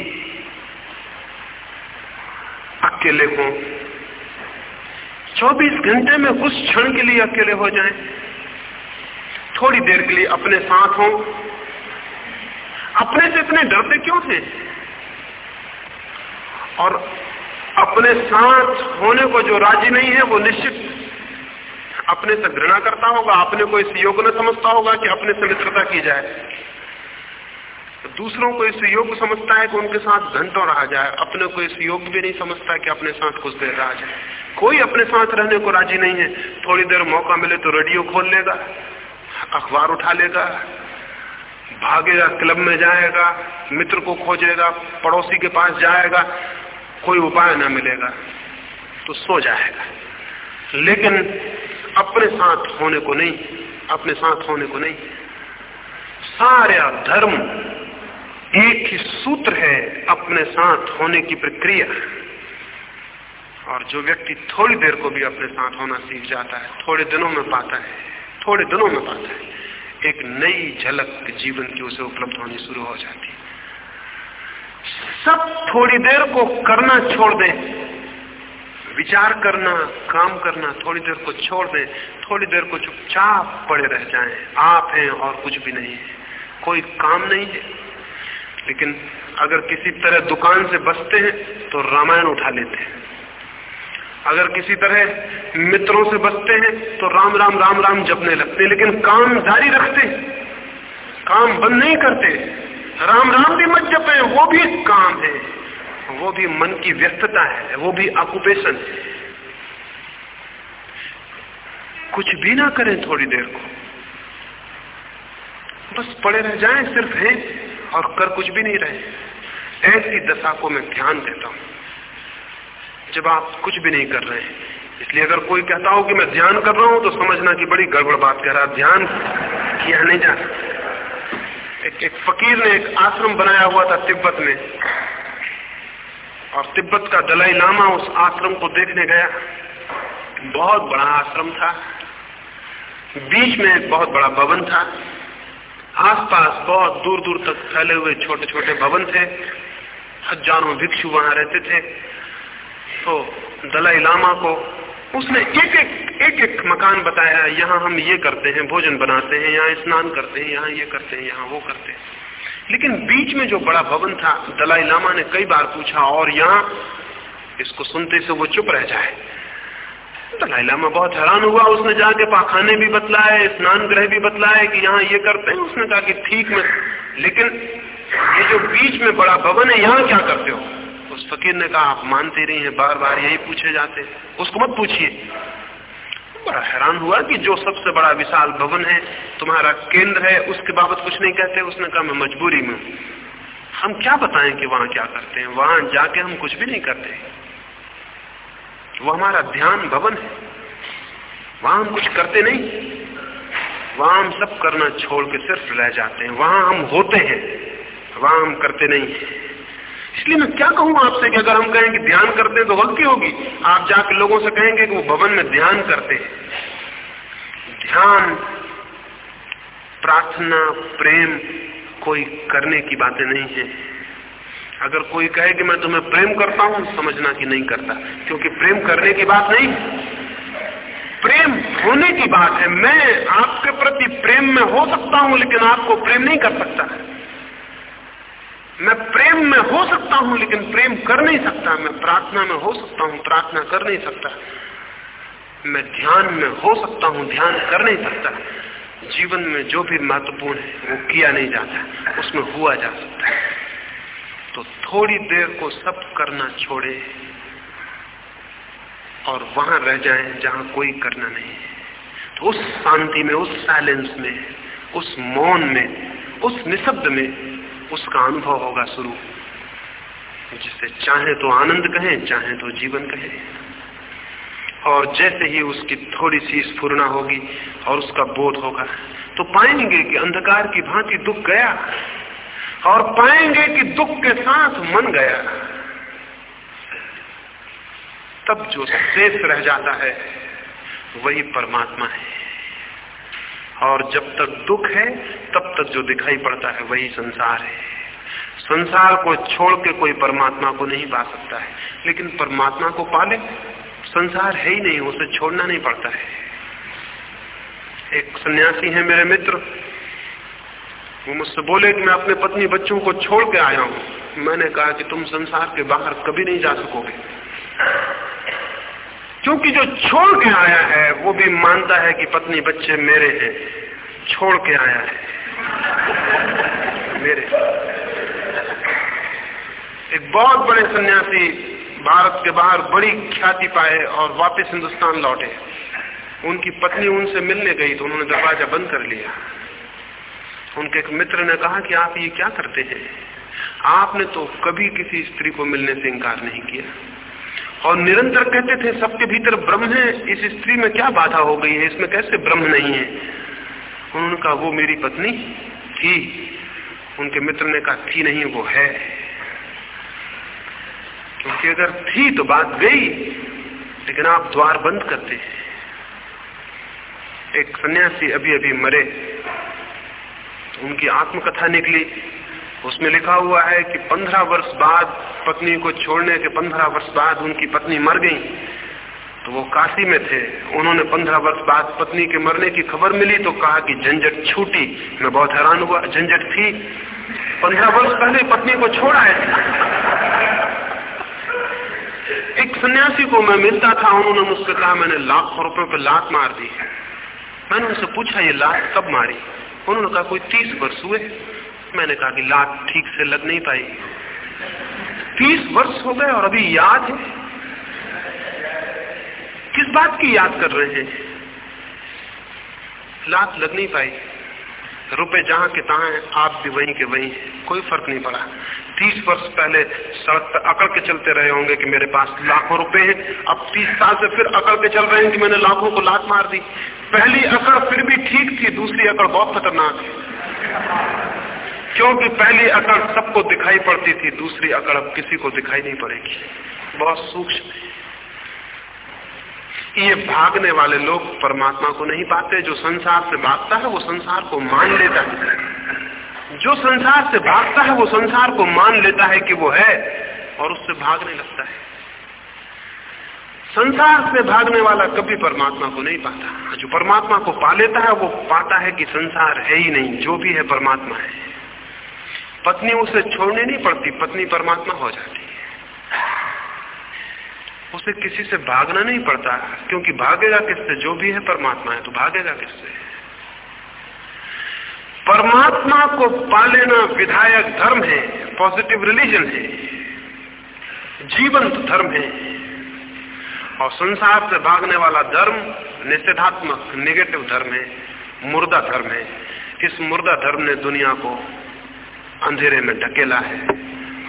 अकेले हो 24 घंटे में कुछ क्षण के लिए अकेले हो जाएँ, थोड़ी देर के लिए अपने साथ हो। अपने से इतने डरते क्यों थे? और अपने साथ होने को जो राज़ी नहीं है वो निश्चित अपने से घृणा करता होगा अपने को इस योग न समझता होगा कि अपने से मित्रता की जाए। तो दूसरों को इस योग समझता है कि उनके साथ घंटों रहा जाए। अपने को इस योग भी नहीं समझता कि अपने साथ कुछ देर रहा जाए। कोई अपने साथ रहने को राज़ी नहीं है। थोड़ी देर मौका मिले तो रेडियो खोल लेगा, अखबार उठा लेगा भागेगा क्लब में जाएगा, मित्र को खोजेगा, पड़ोसी के पास जाएगा, कोई उपाय ना मिलेगा तो सो जाएगा। लेकिन अपने साथ होने को नहीं, अपने साथ होने को नहीं। सारा धर्म एक ही सूत्र है, अपने साथ होने की प्रक्रिया। और जो व्यक्ति थोड़ी देर को भी अपने साथ होना सीख जाता है, थोड़े दिनों में पाता है, थोड़े दिनों में पाता है, एक नई झलक जीवन की उसे उपलब्ध होनी शुरू हो जाती है। सब थोड़ी देर को करना छोड़ दें, विचार करना, काम करना, थोड़ी देर को छोड़ दें, थोड़ी देर को चुपचाप पड़े रह जाएँ, आप हैं और कुछ भी नहीं है, कोई काम नहीं है। लेकिन अगर किसी तरह दुकान से बचते हैं तो रामायण उठा लेते हैं। अगर किसी तरह मित्रों से बचते हैं तो राम राम राम राम जपने लगते लेकिन काम जारी रखते काम बंद नहीं करते। राम राम भी मत जपे, वो भी काम है, वो भी मन की व्यस्तता है, वो भी ऑक्यूपेशन है। कुछ भी ना करें थोड़ी देर को। बस पड़े रह जाएँ, सिर्फ़ है, और कर कुछ भी नहीं रहे। ऐसी दशा को मैं ध्यान देता हूँ। जब आप कुछ भी नहीं कर रहे हैं। इसलिए अगर कोई कहता हो कि मैं ध्यान कर रहा हूँ तो समझना कि बड़ी गड़बड़ बात कह रहा ध्यान किया नहीं जा एक, एक फकीर ने एक आश्रम बनाया हुआ था तिब्बत में। और तिब्बत का दलाई लामा उस आश्रम को देखने गया। बहुत बड़ा आश्रम था। बीच में एक बहुत बड़ा भवन था। आसपास बहुत दूर दूर तक फैले हुए छोटे छोटे भवन थे। हज़ारों भिक्षु वहाँ रहते थे। तो दलाई लामा को उसने एक एक एक एक मकान बताया, यहाँ हम ये करते हैं, भोजन बनाते हैं, यहाँ स्नान करते हैं, यहाँ ये करते हैं, यहाँ वो करते हैं। लेकिन बीच में जो बड़ा भवन था, दलाई लामा ने कई बार पूछा, और यहाँ इसको सुनते से वो चुप रह जाए। दलाई लामा बहुत हैरान हुआ, उसने जाके पाखाने भी बतलाए, स्नान ग्रह भी बतलाए कि यहाँ ये करते हैं। उसने कहा कि ठीक में, लेकिन ये जो बीच में बड़ा भवन है, यहाँ क्या करते हो? फकीर ने कहा, आप मानते रही हैं बार बार यही पूछे जाते उसको मत पूछिए। बड़ा हैरान हुआ कि जो सबसे बड़ा विशाल भवन है, तुम्हारा केंद्र है, उसके बाबत कुछ नहीं कहते। उसने कहा, मैं मजबूरी में हम क्या बताएँ कि वहाँ क्या करते हैं? वहाँ जाके हम कुछ भी नहीं करते। वो हमारा ध्यान भवन है। वहाँ हम कुछ करते नहीं। वहाँ हम सब करना छोड़ के सिर्फ़ रह जाते हैं। वहाँ हम होते हैं। वहाँ हम करते नहीं इसलिए मैं क्या कहूँ आपसे कि अगर हम कहेंगे ध्यान करते हैं तो गलती होगी। आप जाके लोगों से कहेंगे कि वो भवन में ध्यान करते हैं। ध्यान, प्रार्थना, प्रेम कोई करने की बातें नहीं है। अगर कोई कहे कि मैं तुम्हें प्रेम करता हूँ, समझना कि नहीं करता। क्योंकि प्रेम करने की बात नहीं, प्रेम होने की बात है। मैं आपके प्रति प्रेम में हो सकता हूँ, लेकिन आपको प्रेम नहीं कर सकता। मैं प्रेम में हो सकता हूँ, लेकिन प्रेम कर नहीं सकता। मैं प्रार्थना में हो सकता हूँ, प्रार्थना कर नहीं सकता। मैं ध्यान में हो सकता हूँ, ध्यान कर नहीं सकता। जीवन में जो भी महत्वपूर्ण है, वो किया नहीं जाता, उसमें हुआ जा सकता है। तो थोड़ी देर को सब करना छोड़े और वहाँ रह जाए जहाँ कोई करना नहीं है। तो उस शांति में, उस साइलेंस में, उस मौन में, उस निशब्द में उसका अनुभव होगा शुरू। जिसे चाहे तो आनंद कहें, चाहे तो जीवन कहें। और जैसे ही उसकी थोड़ी सी स्फुरना होगी और उसका बोध होगा तो पाएँगे कि अंधकार की भांति दुख गया और पाएँगे कि दुख के साथ मन गया। तब जो शेष रह जाता है, वही परमात्मा है। और जब तक दुख है, तब तक जो दिखाई पड़ता है वही संसार है। संसार को छोड़ के कोई परमात्मा को नहीं पा सकता है। लेकिन परमात्मा को पाले, संसार है ही नहीं, उसे छोड़ना नहीं पड़ता है। एक सन्यासी है मेरे मित्र, वो मुझसे बोले कि मैं अपने पत्नी बच्चों को छोड़ के आया हूँ। मैंने कहा कि तुम संसार के बाहर कभी नहीं जा सकोगे। क्योंकि जो छोड़ के आया है, वो भी मानता है कि पत्नी बच्चे मेरे हैं। छोड़ के आया है। मेरे। एक बहुत बड़े सन्यासी भारत के बाहर बड़ी ख्याति पाए और वापस हिंदुस्तान लौटे। उनकी पत्नी उनसे मिलने गई तो उन्होंने दरवाज़ा बंद कर लिया। उनके एक मित्र ने कहा कि आप ये क्या करते हैं? आपने तो कभी किसी स्त्री को मिलने से इंकार नहीं किया। और निरंतर कहते थे, सबके भीतर ब्रह्म है, इस स्त्री में क्या बाधा हो गई है? इसमें कैसे ब्रह्म नहीं है? उन्होंने कहा वो मेरी पत्नी थी, उनके मित्र ने कहा, थी नहीं, वो है। क्योंकि अगर थी तो बात गई, लेकिन आप द्वार बंद करते हैं। एक सन्यासी अभी अभी मरे उनकी आत्मकथा निकली। उसमें लिखा हुआ है कि पंद्रह वर्ष बाद पत्नी को छोड़ने के पंद्रह वर्ष बाद उनकी पत्नी मर गई। तो वो काशी में थे। उन्होंने पंद्रह वर्ष बाद पत्नी के मरने की खबर मिली तो कहा कि झंझट छूटी। मैं बहुत हैरान हुआ, झंझट थी। पंद्रह वर्ष पहले पत्नी को छोड़ा है। एक सन्यासी को मैं मिलता था, उन्होंने मुझसे कहा, मैंने लाखों रुपए पे लात मार दी मैंने उनसे पूछा, ये लात कब मारी? उन्होंने कहा, कोई तीस वर्ष हुए। मैंने कहा कि लात ठीक से लग नहीं पाई। तीस वर्ष हो गए और अभी याद है। किस बात की याद कर रहे हैं? लात लग नहीं पाई। रुपए जहाँ के तहा हैं, आप भी वहीं के वहीं कोई फ़र्क नहीं पड़ा। तीस वर्ष पहले सड़क पर अकड़ के चलते रहे होंगे कि मेरे पास लाखों रुपए हैं। अब तीस साल से फिर अकड़ के चल रहे हैं कि मैंने लाखों को लात मार दी। पहली अकड़ फिर भी ठीक थी, दूसरी अकड़ बहुत खतरनाक है। क्योंकि पहली अकड़ सबको दिखाई पड़ती थी, दूसरी अकड़ अब किसी को दिखाई नहीं पड़ेगी। बहुत सूक्ष्म ये भागने वाले लोग परमात्मा को नहीं पाते, जो संसार से भागता है, वो संसार को मान लेता है। जो संसार से भागता है, वो संसार को मान लेता है कि वो है और उससे भागने लगता है। संसार से भागने वाला कभी परमात्मा को नहीं पाता। जो परमात्मा को पा लेता है, वो पाता है कि संसार है ही नहीं, जो भी है परमात्मा है। पत्नी उसे छोड़नी नहीं पड़ती, पत्नी परमात्मा हो जाती है। उसे किसी से भागना नहीं पड़ता, क्योंकि भागेगा किससे? जो भी है परमात्मा है तो भागेगा किससे? परमात्मा को पा लेना विधायक धर्म है पॉजिटिव रिलीजन है, जीवंत धर्म है, और संसार से भागने वाला धर्म निषेधात्मक नेगेटिव धर्म है, मुर्दा धर्म है। इस मुर्दा धर्म ने दुनिया को अंधेरे में ढकेला है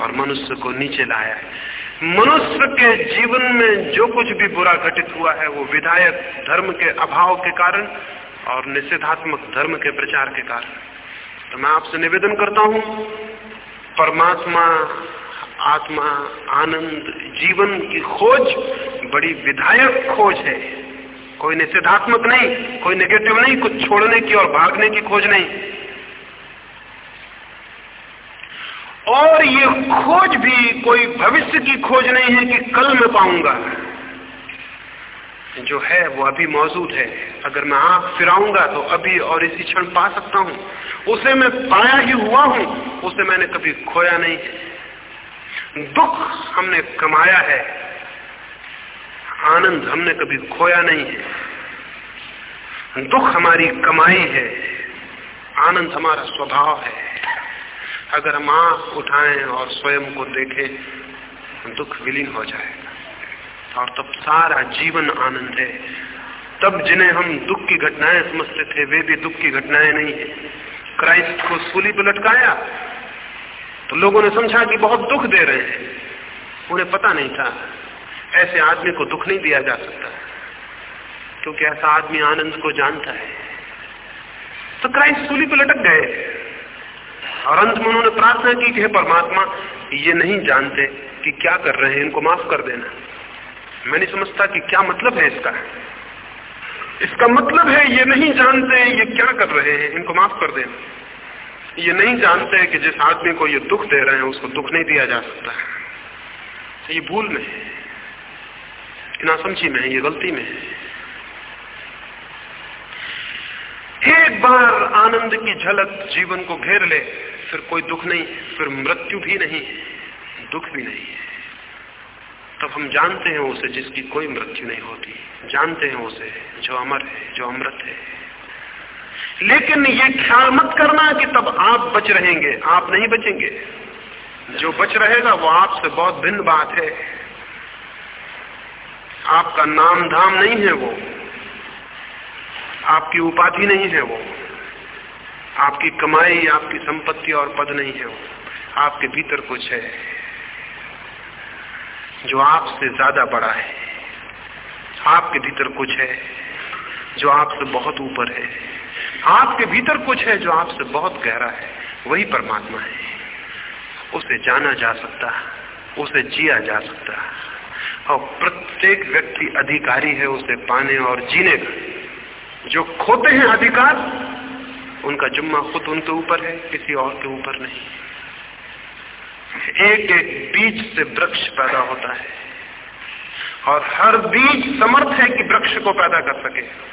और मनुष्य को नीचे लाया है। मनुष्य के जीवन में जो कुछ भी बुरा घटित हुआ है, वो विधायक धर्म के अभाव के कारण और निषेधात्मक धर्म के प्रचार के कारण। तो मैं आपसे निवेदन करता हूँ, परमात्मा, आत्मा, आनंद, जीवन की खोज बड़ी विधायक खोज है। कोई निषेधात्मक नहीं, कोई नेगेटिव नहीं, कुछ छोड़ने की और भागने की खोज नहीं। और ये खोज भी कोई भविष्य की खोज नहीं है कि कल मैं पाऊँगा। जो है, वो अभी मौजूद है। अगर मैं आँख फिराऊँगा तो अभी और इसी क्षण पा सकता हूँ। उसे मैं पाया ही हुआ हूँ, उसे मैंने कभी खोया नहीं। दुख हमने कमाया है, आनंद हमने कभी खोया नहीं है। दुख हमारी कमाई है, आनंद हमारा स्वभाव है। अगर आँख उठाएँ और स्वयं को देखें, दुख विलीन हो जाएगा और तब सारा जीवन आनंद है। तब जिन्हें हम दुख की घटनाएँ समझते थे, वे भी दुख की घटनाएँ नहीं है। क्राइस्ट को सूली पर लटकाया तो लोगों ने समझा कि बहुत दुख दे रहे हैं। उन्हें पता नहीं था, ऐसे आदमी को दुख नहीं दिया जा सकता। क्योंकि ऐसा आदमी आनंद को जानता है। तो क्राइस्ट सूली पर लटक गए। और अंत में उन्होंने प्रार्थना की कि परमात्मा, ये नहीं जानते कि क्या कर रहे हैं, इनको माफ़ कर देना। मैं नहीं समझता कि क्या मतलब है इसका। इसका मतलब है, ये नहीं जानते ये क्या कर रहे हैं, इनको माफ़ कर देना। ये नहीं जानते कि जिस आदमी को ये दुख दे रहे हैं, उसको दुख नहीं दिया जा सकता। ये भूल में है। नासमझी में है, ये गलती में है। एक बार आनंद की झलक जीवन को घेर ले, फिर कोई दुख नहीं, फिर मृत्यु भी नहीं, दुख भी नहीं तब हम जानते हैं उसे जिसकी कोई मृत्यु नहीं होती। जानते हैं उसे जो अमर है, जो अमृत है। लेकिन ये ख्याल मत करना कि तब आप बच रहेंगे, आप नहीं बचेंगे। जो बच रहेगा वो आपसे बहुत भिन्न बात है। आपका नाम धाम नहीं है वो। आपकी उपाधि नहीं है वो। आपकी कमाई, आपकी संपत्ति और पद नहीं है वो। आपके भीतर कुछ है जो आपसे ज़्यादा बड़ा है। आपके भीतर कुछ है जो आपसे बहुत ऊपर है। आपके भीतर कुछ है जो आपसे बहुत गहरा है। वही परमात्मा है। उसे जाना जा सकता, उसे जिया जा सकता। और प्रत्येक व्यक्ति अधिकारी है उसे पाने और जीने का। जो खोते हैं अधिकार, उनका जुम्मा खुद उनके ऊपर है, किसी और के ऊपर नहीं। एक एक बीज से वृक्ष पैदा होता है। और हर बीज समर्थ है कि वृक्ष को पैदा कर सके।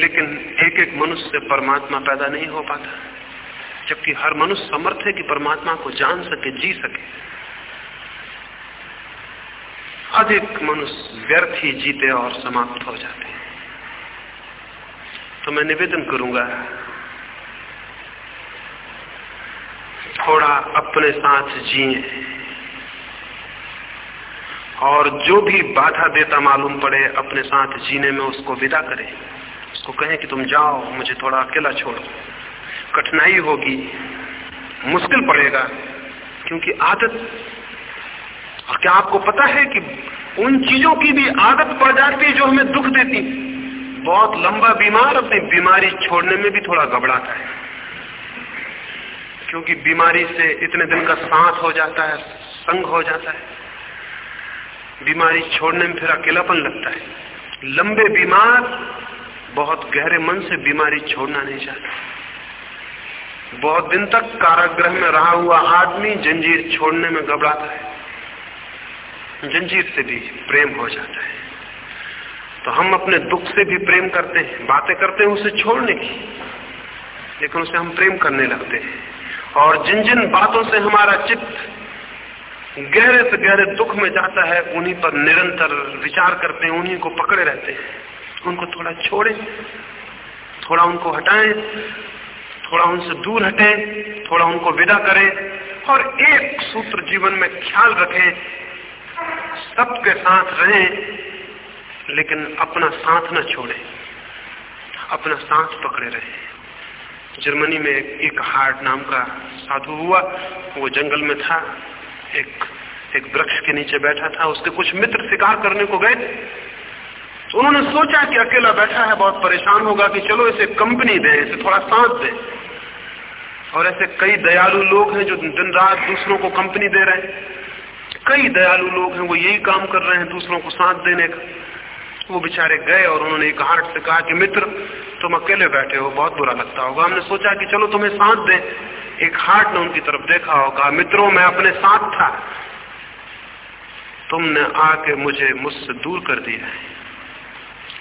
लेकिन एक एक मनुष्य से परमात्मा पैदा नहीं हो पाता। जबकि हर मनुष्य समर्थ है कि परमात्मा को जान सके, जी सके। अधिक मनुष्य व्यर्थ ही जीते और समाप्त हो जाते हैं। तो मैं निवेदन करूँगा, थोड़ा अपने साथ जिए और जो भी बाधा देता मालूम पड़े अपने साथ जीने में उसको विदा करें। उसको कहें कि तुम जाओ, मुझे थोड़ा अकेला छोड़ो। कठिनाई होगी, मुश्किल पड़ेगा, क्योंकि आदत और क्या आपको पता है कि उन चीज़ों की भी आदत पड़ जाती है जो हमें दुख देती बहुत लंबा बीमार अपनी बीमारी छोड़ने में भी थोड़ा घबराता है। क्योंकि बीमारी से इतने दिन का साथ हो जाता है, संग हो जाता है। बीमारी छोड़ने में फिर अकेलापन लगता है। लंबे बीमार, बहुत गहरे मन से बीमारी छोड़ना नहीं चाहता। बहुत दिन तक कारागृह में रहा हुआ आदमी जंजीर छोड़ने में घबराता है। जंजीर से भी प्रेम हो जाता है। तो हम अपने दुख से भी प्रेम करते हैं, बातें करते हैं, उसे छोड़ने की। लेकिन उसे हम प्रेम करने लगते हैं। और जिन जिन बातों से हमारा चित्त गहरे से गहरे दुख में जाता है, उन्हीं पर निरंतर विचार करते हैं, उन्हीं को पकड़े रहते हैं। उनको थोड़ा छोड़ें, थोड़ा उनको हटाएँ, थोड़ा उनसे दूर हटें, थोड़ा उनको विदा करें, और एक सूत्र जीवन में ख्याल रखें सबके साथ रहे, लेकिन अपना साथ न छोड़े। अपना सांस पकड़े रहे। जर्मनी में एक हार्ट नाम का साधु हुआ, वो जंगल में था। एक एक वृक्ष के नीचे बैठा था। उसके कुछ मित्र शिकार करने को गए। तो उन्होंने सोचा कि अकेला बैठा है, बहुत परेशान होगा कि चलो इसे कंपनी दे, इसे थोड़ा साथ दे। और ऐसे कई दयालु लोग हैं जो दिन रात दूसरों को कंपनी दे रहे हैं। कई दयालु लोग हैं, वो यही काम कर रहे हैं दूसरों को साथ देने का। वो बेचारे गए और उन्होंने एक हार्ट से कहा कि, मित्र, तुम अकेले बैठे हो, बहुत बुरा लगता होगा। हमने सोचा कि, चलो तुम्हें साथ दे। एक हार्ट ने उनकी तरफ़ देखा होगा मित्रों, मैं अपने साथ था। तुमने आके मुझे मुझसे दूर कर दिया है।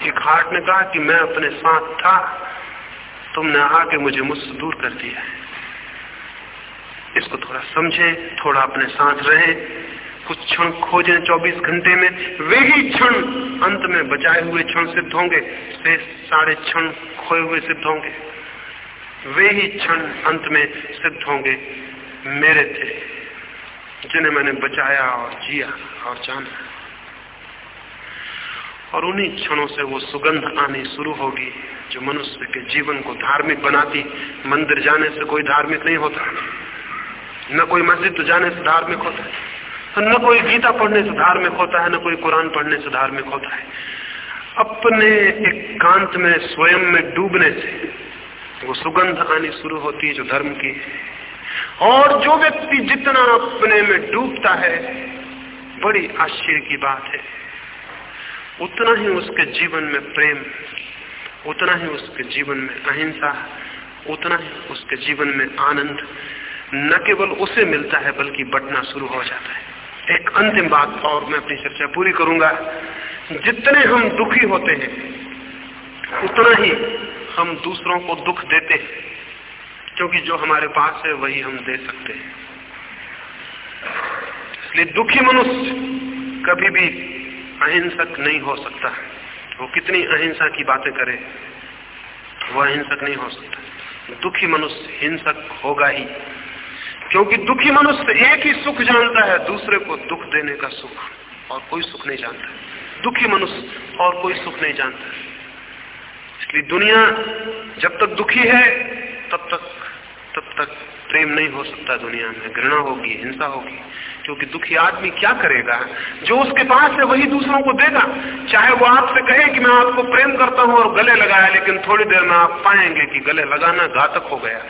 एक हार्ट ने कहा कि, मैं अपने साथ था। तुमने आके मुझे मुझसे दूर कर दिया है। इसको थोड़ा समझें, थोड़ा अपने साथ रहें। कुछ क्षण खोजें 24 घंटे में, वे ही क्षण अंत में बचाए हुए क्षण सिद्ध होंगे। से सारे क्षण खोए हुए सिद्ध होंगे। वे ही क्षण अंत में सिद्ध होंगे। मेरे थे, जिन्हें मैंने बचाया और जिया और जाना। और उन्हीं क्षणों से वो सुगंध आनी शुरू होगी, जो मनुष्य के जीवन को धार्मिक बनाती। मंदिर जाने से कोई धार्मिक नहीं होता। न कोई मस्जिद जाने से धार्मिक होता। है न कोई गीता पढ़ने से धार्मिक होता है, न कोई कुरान पढ़ने से धार्मिक होता है। अपने एकांत में, स्वयं में डूबने से वो सुगंध आनी शुरू होती है जो धर्म की और जो व्यक्ति जितना अपने में डूबता है, बड़ी आश्चर्य की बात है। उतना ही उसके जीवन में प्रेम, उतना ही उसके जीवन में अहिंसा, उतना ही उसके जीवन में आनंद, न केवल उसे मिलता है, बल्कि बटना शुरू हो जाता है। एक अंतिम बात और मैं अपनी चर्चा पूरी करूँगा। जितने हम दुखी होते हैं, उतना ही हम दूसरों को दुख देते हैं, क्योंकि जो हमारे पास है, वही हम दे सकते हैं। इसलिए दुखी मनुष्य कभी भी अहिंसक नहीं हो सकता। वो कितनी अहिंसा की बातें करे वो अहिंसक नहीं हो सकता। दुखी मनुष्य हिंसक होगा ही। क्योंकि दुखी मनुष्य एक ही सुख जानता है, दूसरे को दुख देने का सुख और कोई सुख नहीं जानता दुखी मनुष्य और कोई सुख नहीं जानता इसलिए दुनिया जब तक दुखी है, तब तक तब तक प्रेम नहीं हो सकता दुनिया में। घृणा होगी, हिंसा होगी। क्योंकि दुखी आदमी क्या करेगा? जो उसके पास है, वही दूसरों को देगा। चाहे वो आपसे कहे कि मैं आपको प्रेम करता हूँ और गले लगाया, लेकिन थोड़ी देर में आप पाएँगे कि गले लगाना घातक हो गया।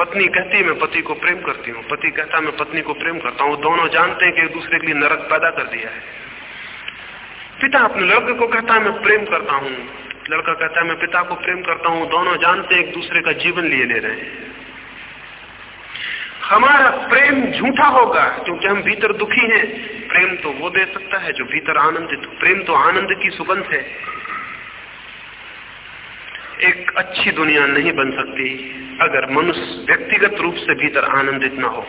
पत्नी कहती है, मैं पति को प्रेम करती हूँ। पति कहता मैं पत्नी को प्रेम करता हूँ। दोनों जानते हैं कि एक दूसरे के लिए नरक पैदा कर दिया है। पिता अपने लड़के को कहता है, मैं प्रेम करता हूँ। लड़का कहता है, मैं पिता को प्रेम करता हूँ। दोनों जानते हैं, एक दूसरे का जीवन लिए ले रहे हैं। हमारा प्रेम झूठा होगा, क्योंकि हम भीतर दुखी हैं। प्रेम तो वो दे सकता है जो भीतर आनंदित प्रेम तो आनंद की सुगंध है। एक अच्छी दुनिया नहीं बन सकती। अगर मनुष्य व्यक्तिगत रूप से भीतर आनंदित ना हो,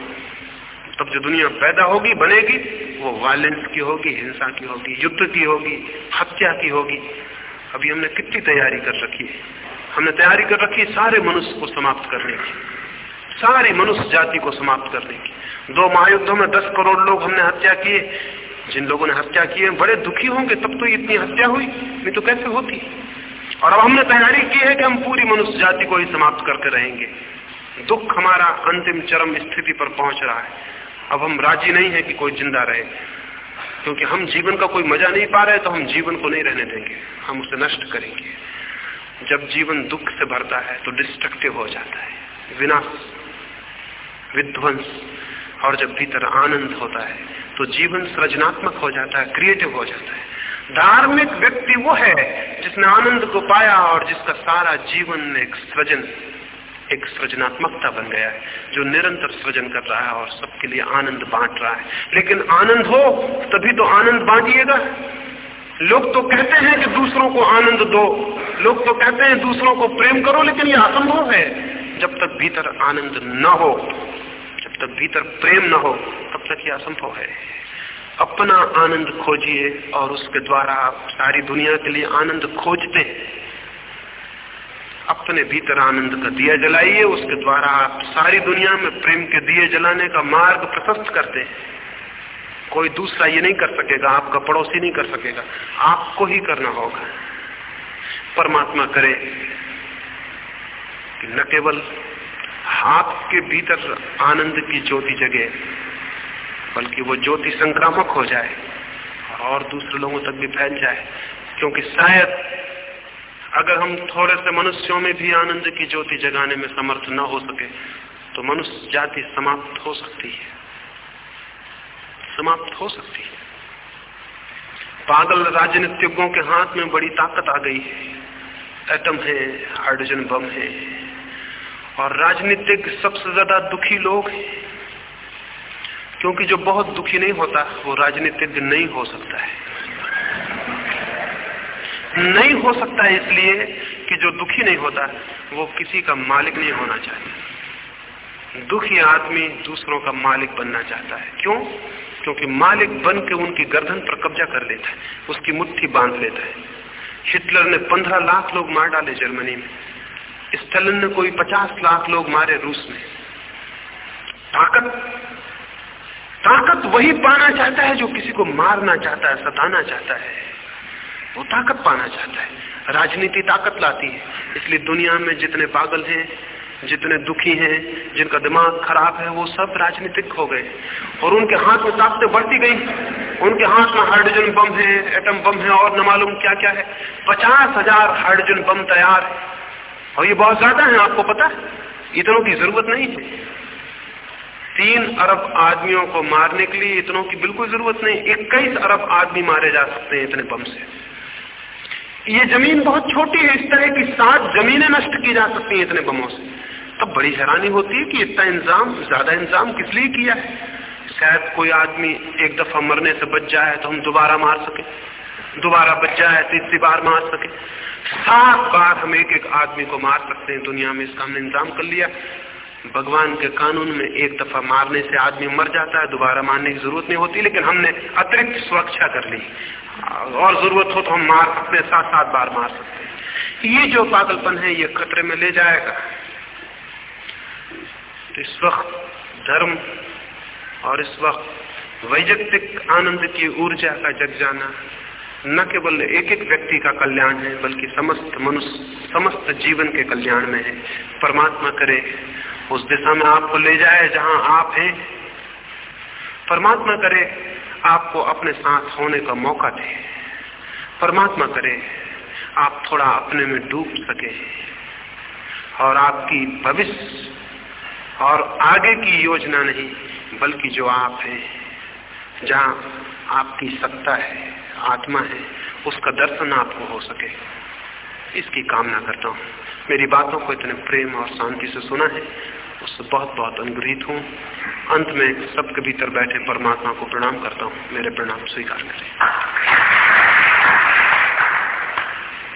तब जो दुनिया पैदा होगी, बनेगी, वो वायलेंस की होगी, हिंसा की होगी, युद्ध की होगी, हत्या की होगी। अभी हमने कितनी तैयारी कर रखी है? हमने तैयारी कर रखी सारे मनुष्य को समाप्त करने की। सारी मनुष्य जाति को समाप्त करने की। दो महायुद्धों में दस करोड़ लोग हमने हत्या किए। जिन लोगों ने हत्या की है, बड़े दुखी होंगे, तब तो इतनी हत्या हुई। नहीं तो कैसे होती? और अब हमने तैयारी की है कि हम पूरी मनुष्य जाति को ही समाप्त करके रहेंगे। दुख हमारा अंतिम चरम स्थिति पर पहुँच रहा है। अब हम राज़ी नहीं है कि कोई ज़िंदा रहे। क्योंकि हम जीवन का कोई मज़ा नहीं पा रहे तो हम जीवन को नहीं रहने देंगे। हम उसे नष्ट करेंगे। जब जीवन दुख से भरता है तो डिस्ट्रक्टिव हो जाता है। विनाश, विध्वंस, और जब भीतर आनंद होता है तो जीवन सृजनात्मक हो जाता है क्रिएटिव हो जाता है। धार्मिक व्यक्ति वो है जिसने आनंद को पाया और जिसका सारा जीवन एक सृजन, एक सृजनात्मकता बन गया है, जो निरंतर सृजन कर रहा है और सबके लिए आनंद बांट रहा है। लेकिन आनंद हो, तभी तो आनंद बांटिएगा। लोग तो कहते हैं कि दूसरों को आनंद दो। लोग तो कहते हैं दूसरों को प्रेम करो, लेकिन ये असंभव है। जब तक भीतर आनंद न हो, जब तक भीतर प्रेम न हो, तब तक ये असंभव है। अपना आनंद खोजिए और उसके द्वारा आप सारी दुनिया के लिए आनंद खोजते अपने भीतर आनंद का दिया जलाइए, उसके द्वारा आप सारी दुनिया में प्रेम के दिए जलाने का मार्ग प्रशस्त करते कोई दूसरा ये नहीं कर सकेगा, आपका पड़ोसी नहीं कर सकेगा, आपको ही करना होगा। परमात्मा करे कि न केवल आपके भीतर आनंद की ज्योति जगे बल्कि वो ज्योति संक्रामक हो जाए और दूसरे लोगों तक भी फैल जाए। क्योंकि शायद अगर हम थोड़े से मनुष्यों में भी आनंद की ज्योति जगाने में समर्थ न हो सके तो मनुष्य जाति समाप्त हो सकती है। समाप्त हो सकती है। पागल राजनीतिज्ञों के हाथ में बड़ी ताकत आ गई है। एटम है, हाइड्रोजन बम है। और राजनीतिक सबसे ज़्यादा दुखी लोग हैं। क्योंकि जो बहुत दुखी नहीं होता, वो राजनीतिज्ञ नहीं हो सकता है। नहीं हो सकता है इसलिए कि जो दुखी नहीं होता, वो किसी का मालिक नहीं होना चाहिए दुखी आदमी दूसरों का मालिक बनना चाहता है। क्यों? क्योंकि मालिक बन के उनकी गर्दन पर कब्जा कर लेता है, उसकी मुट्ठी बाँध लेता है। हिटलर ने पंद्रह लाख लोग मार डाले जर्मनी में। स्टलिन ने कोई पचास लाख लोग मारे रूस में। ताकत ताकत वही पाना चाहता है जो किसी को मारना चाहता है, सताना चाहता है। वो ताकत पाना चाहता है। राजनीति ताकत लाती है। इसलिए दुनिया में जितने पागल हैं, जितने दुखी हैं, जिनका दिमाग खराब है, वो सब राजनीतिक हो गए। और उनके हाथ में ताकतें बढ़ती गई। उनके हाथ में हाइड्रोजन बम है, एटम बम है, और न मालूम क्या क्या है। पचास हज़ार हाइड्रोजन बम तैयार है। और ये बहुत ज़्यादा है, आपको पता? इतनों की ज़रूरत नहीं है। तीन अरब आदमियों को मारने के लिए इतनों की बिल्कुल ज़रूरत नहीं, इक्कीस अरब आदमी मारे जा सकते हैं इतने बम से। ये ज़मीन बहुत छोटी है, इस तरह की सात जमीनें नष्ट की जा सकती हैं इतने बमों से। तब बड़ी हैरानी होती है कि इतना इंतज़ाम, ज़्यादा इंतज़ाम किस लिए किया है? शायद कोई आदमी एक दफ़ा मरने से बच जाए तो हम दोबारा मार सके, दोबारा बच जाए तीसरी बार मार सके। सात बार हम एक एक आदमी को मार सकते हैं, दुनिया में इसका हमने इंतज़ाम कर लिया। भगवान के कानून में एक दफ़ा मारने से आदमी मर जाता है, दोबारा मारने की ज़रूरत नहीं होती, लेकिन हमने अतिरिक्त सुरक्षा कर ली। और ज़रूरत हो तो हम मार सकते हैं सात बार मार सकते हैं। ये जो पागलपन है, ये खतरे में ले जाएगा। तो इस वक्त धर्म और इस वक्त वैयक्तिक आनंद की ऊर्जा का जग जाना न केवल एक एक व्यक्ति का कल्याण है, बल्कि समस्त मनुष्य, समस्त जीवन के कल्याण में है। परमात्मा करे उस दिशा में आपको ले जाए, जहाँ आप हैं। परमात्मा करे, आपको अपने साथ होने का मौका दे। परमात्मा करे, आप थोड़ा अपने में डूब सके। और आपकी भविष्य और आगे की योजना नहीं, बल्कि जो आप हैं, जहाँ आपकी सत्ता है, आत्मा है, उसका दर्शन आपको हो सके। इसकी कामना करता हूँ। मेरी बातों को इतने प्रेम और शांति से सुना है। उससे बहुत बहुत अनुग्रहित हूँ। अंत में सबके भीतर बैठे परमात्मा को प्रणाम करता हूँ। मेरे प्रणाम स्वीकार करें।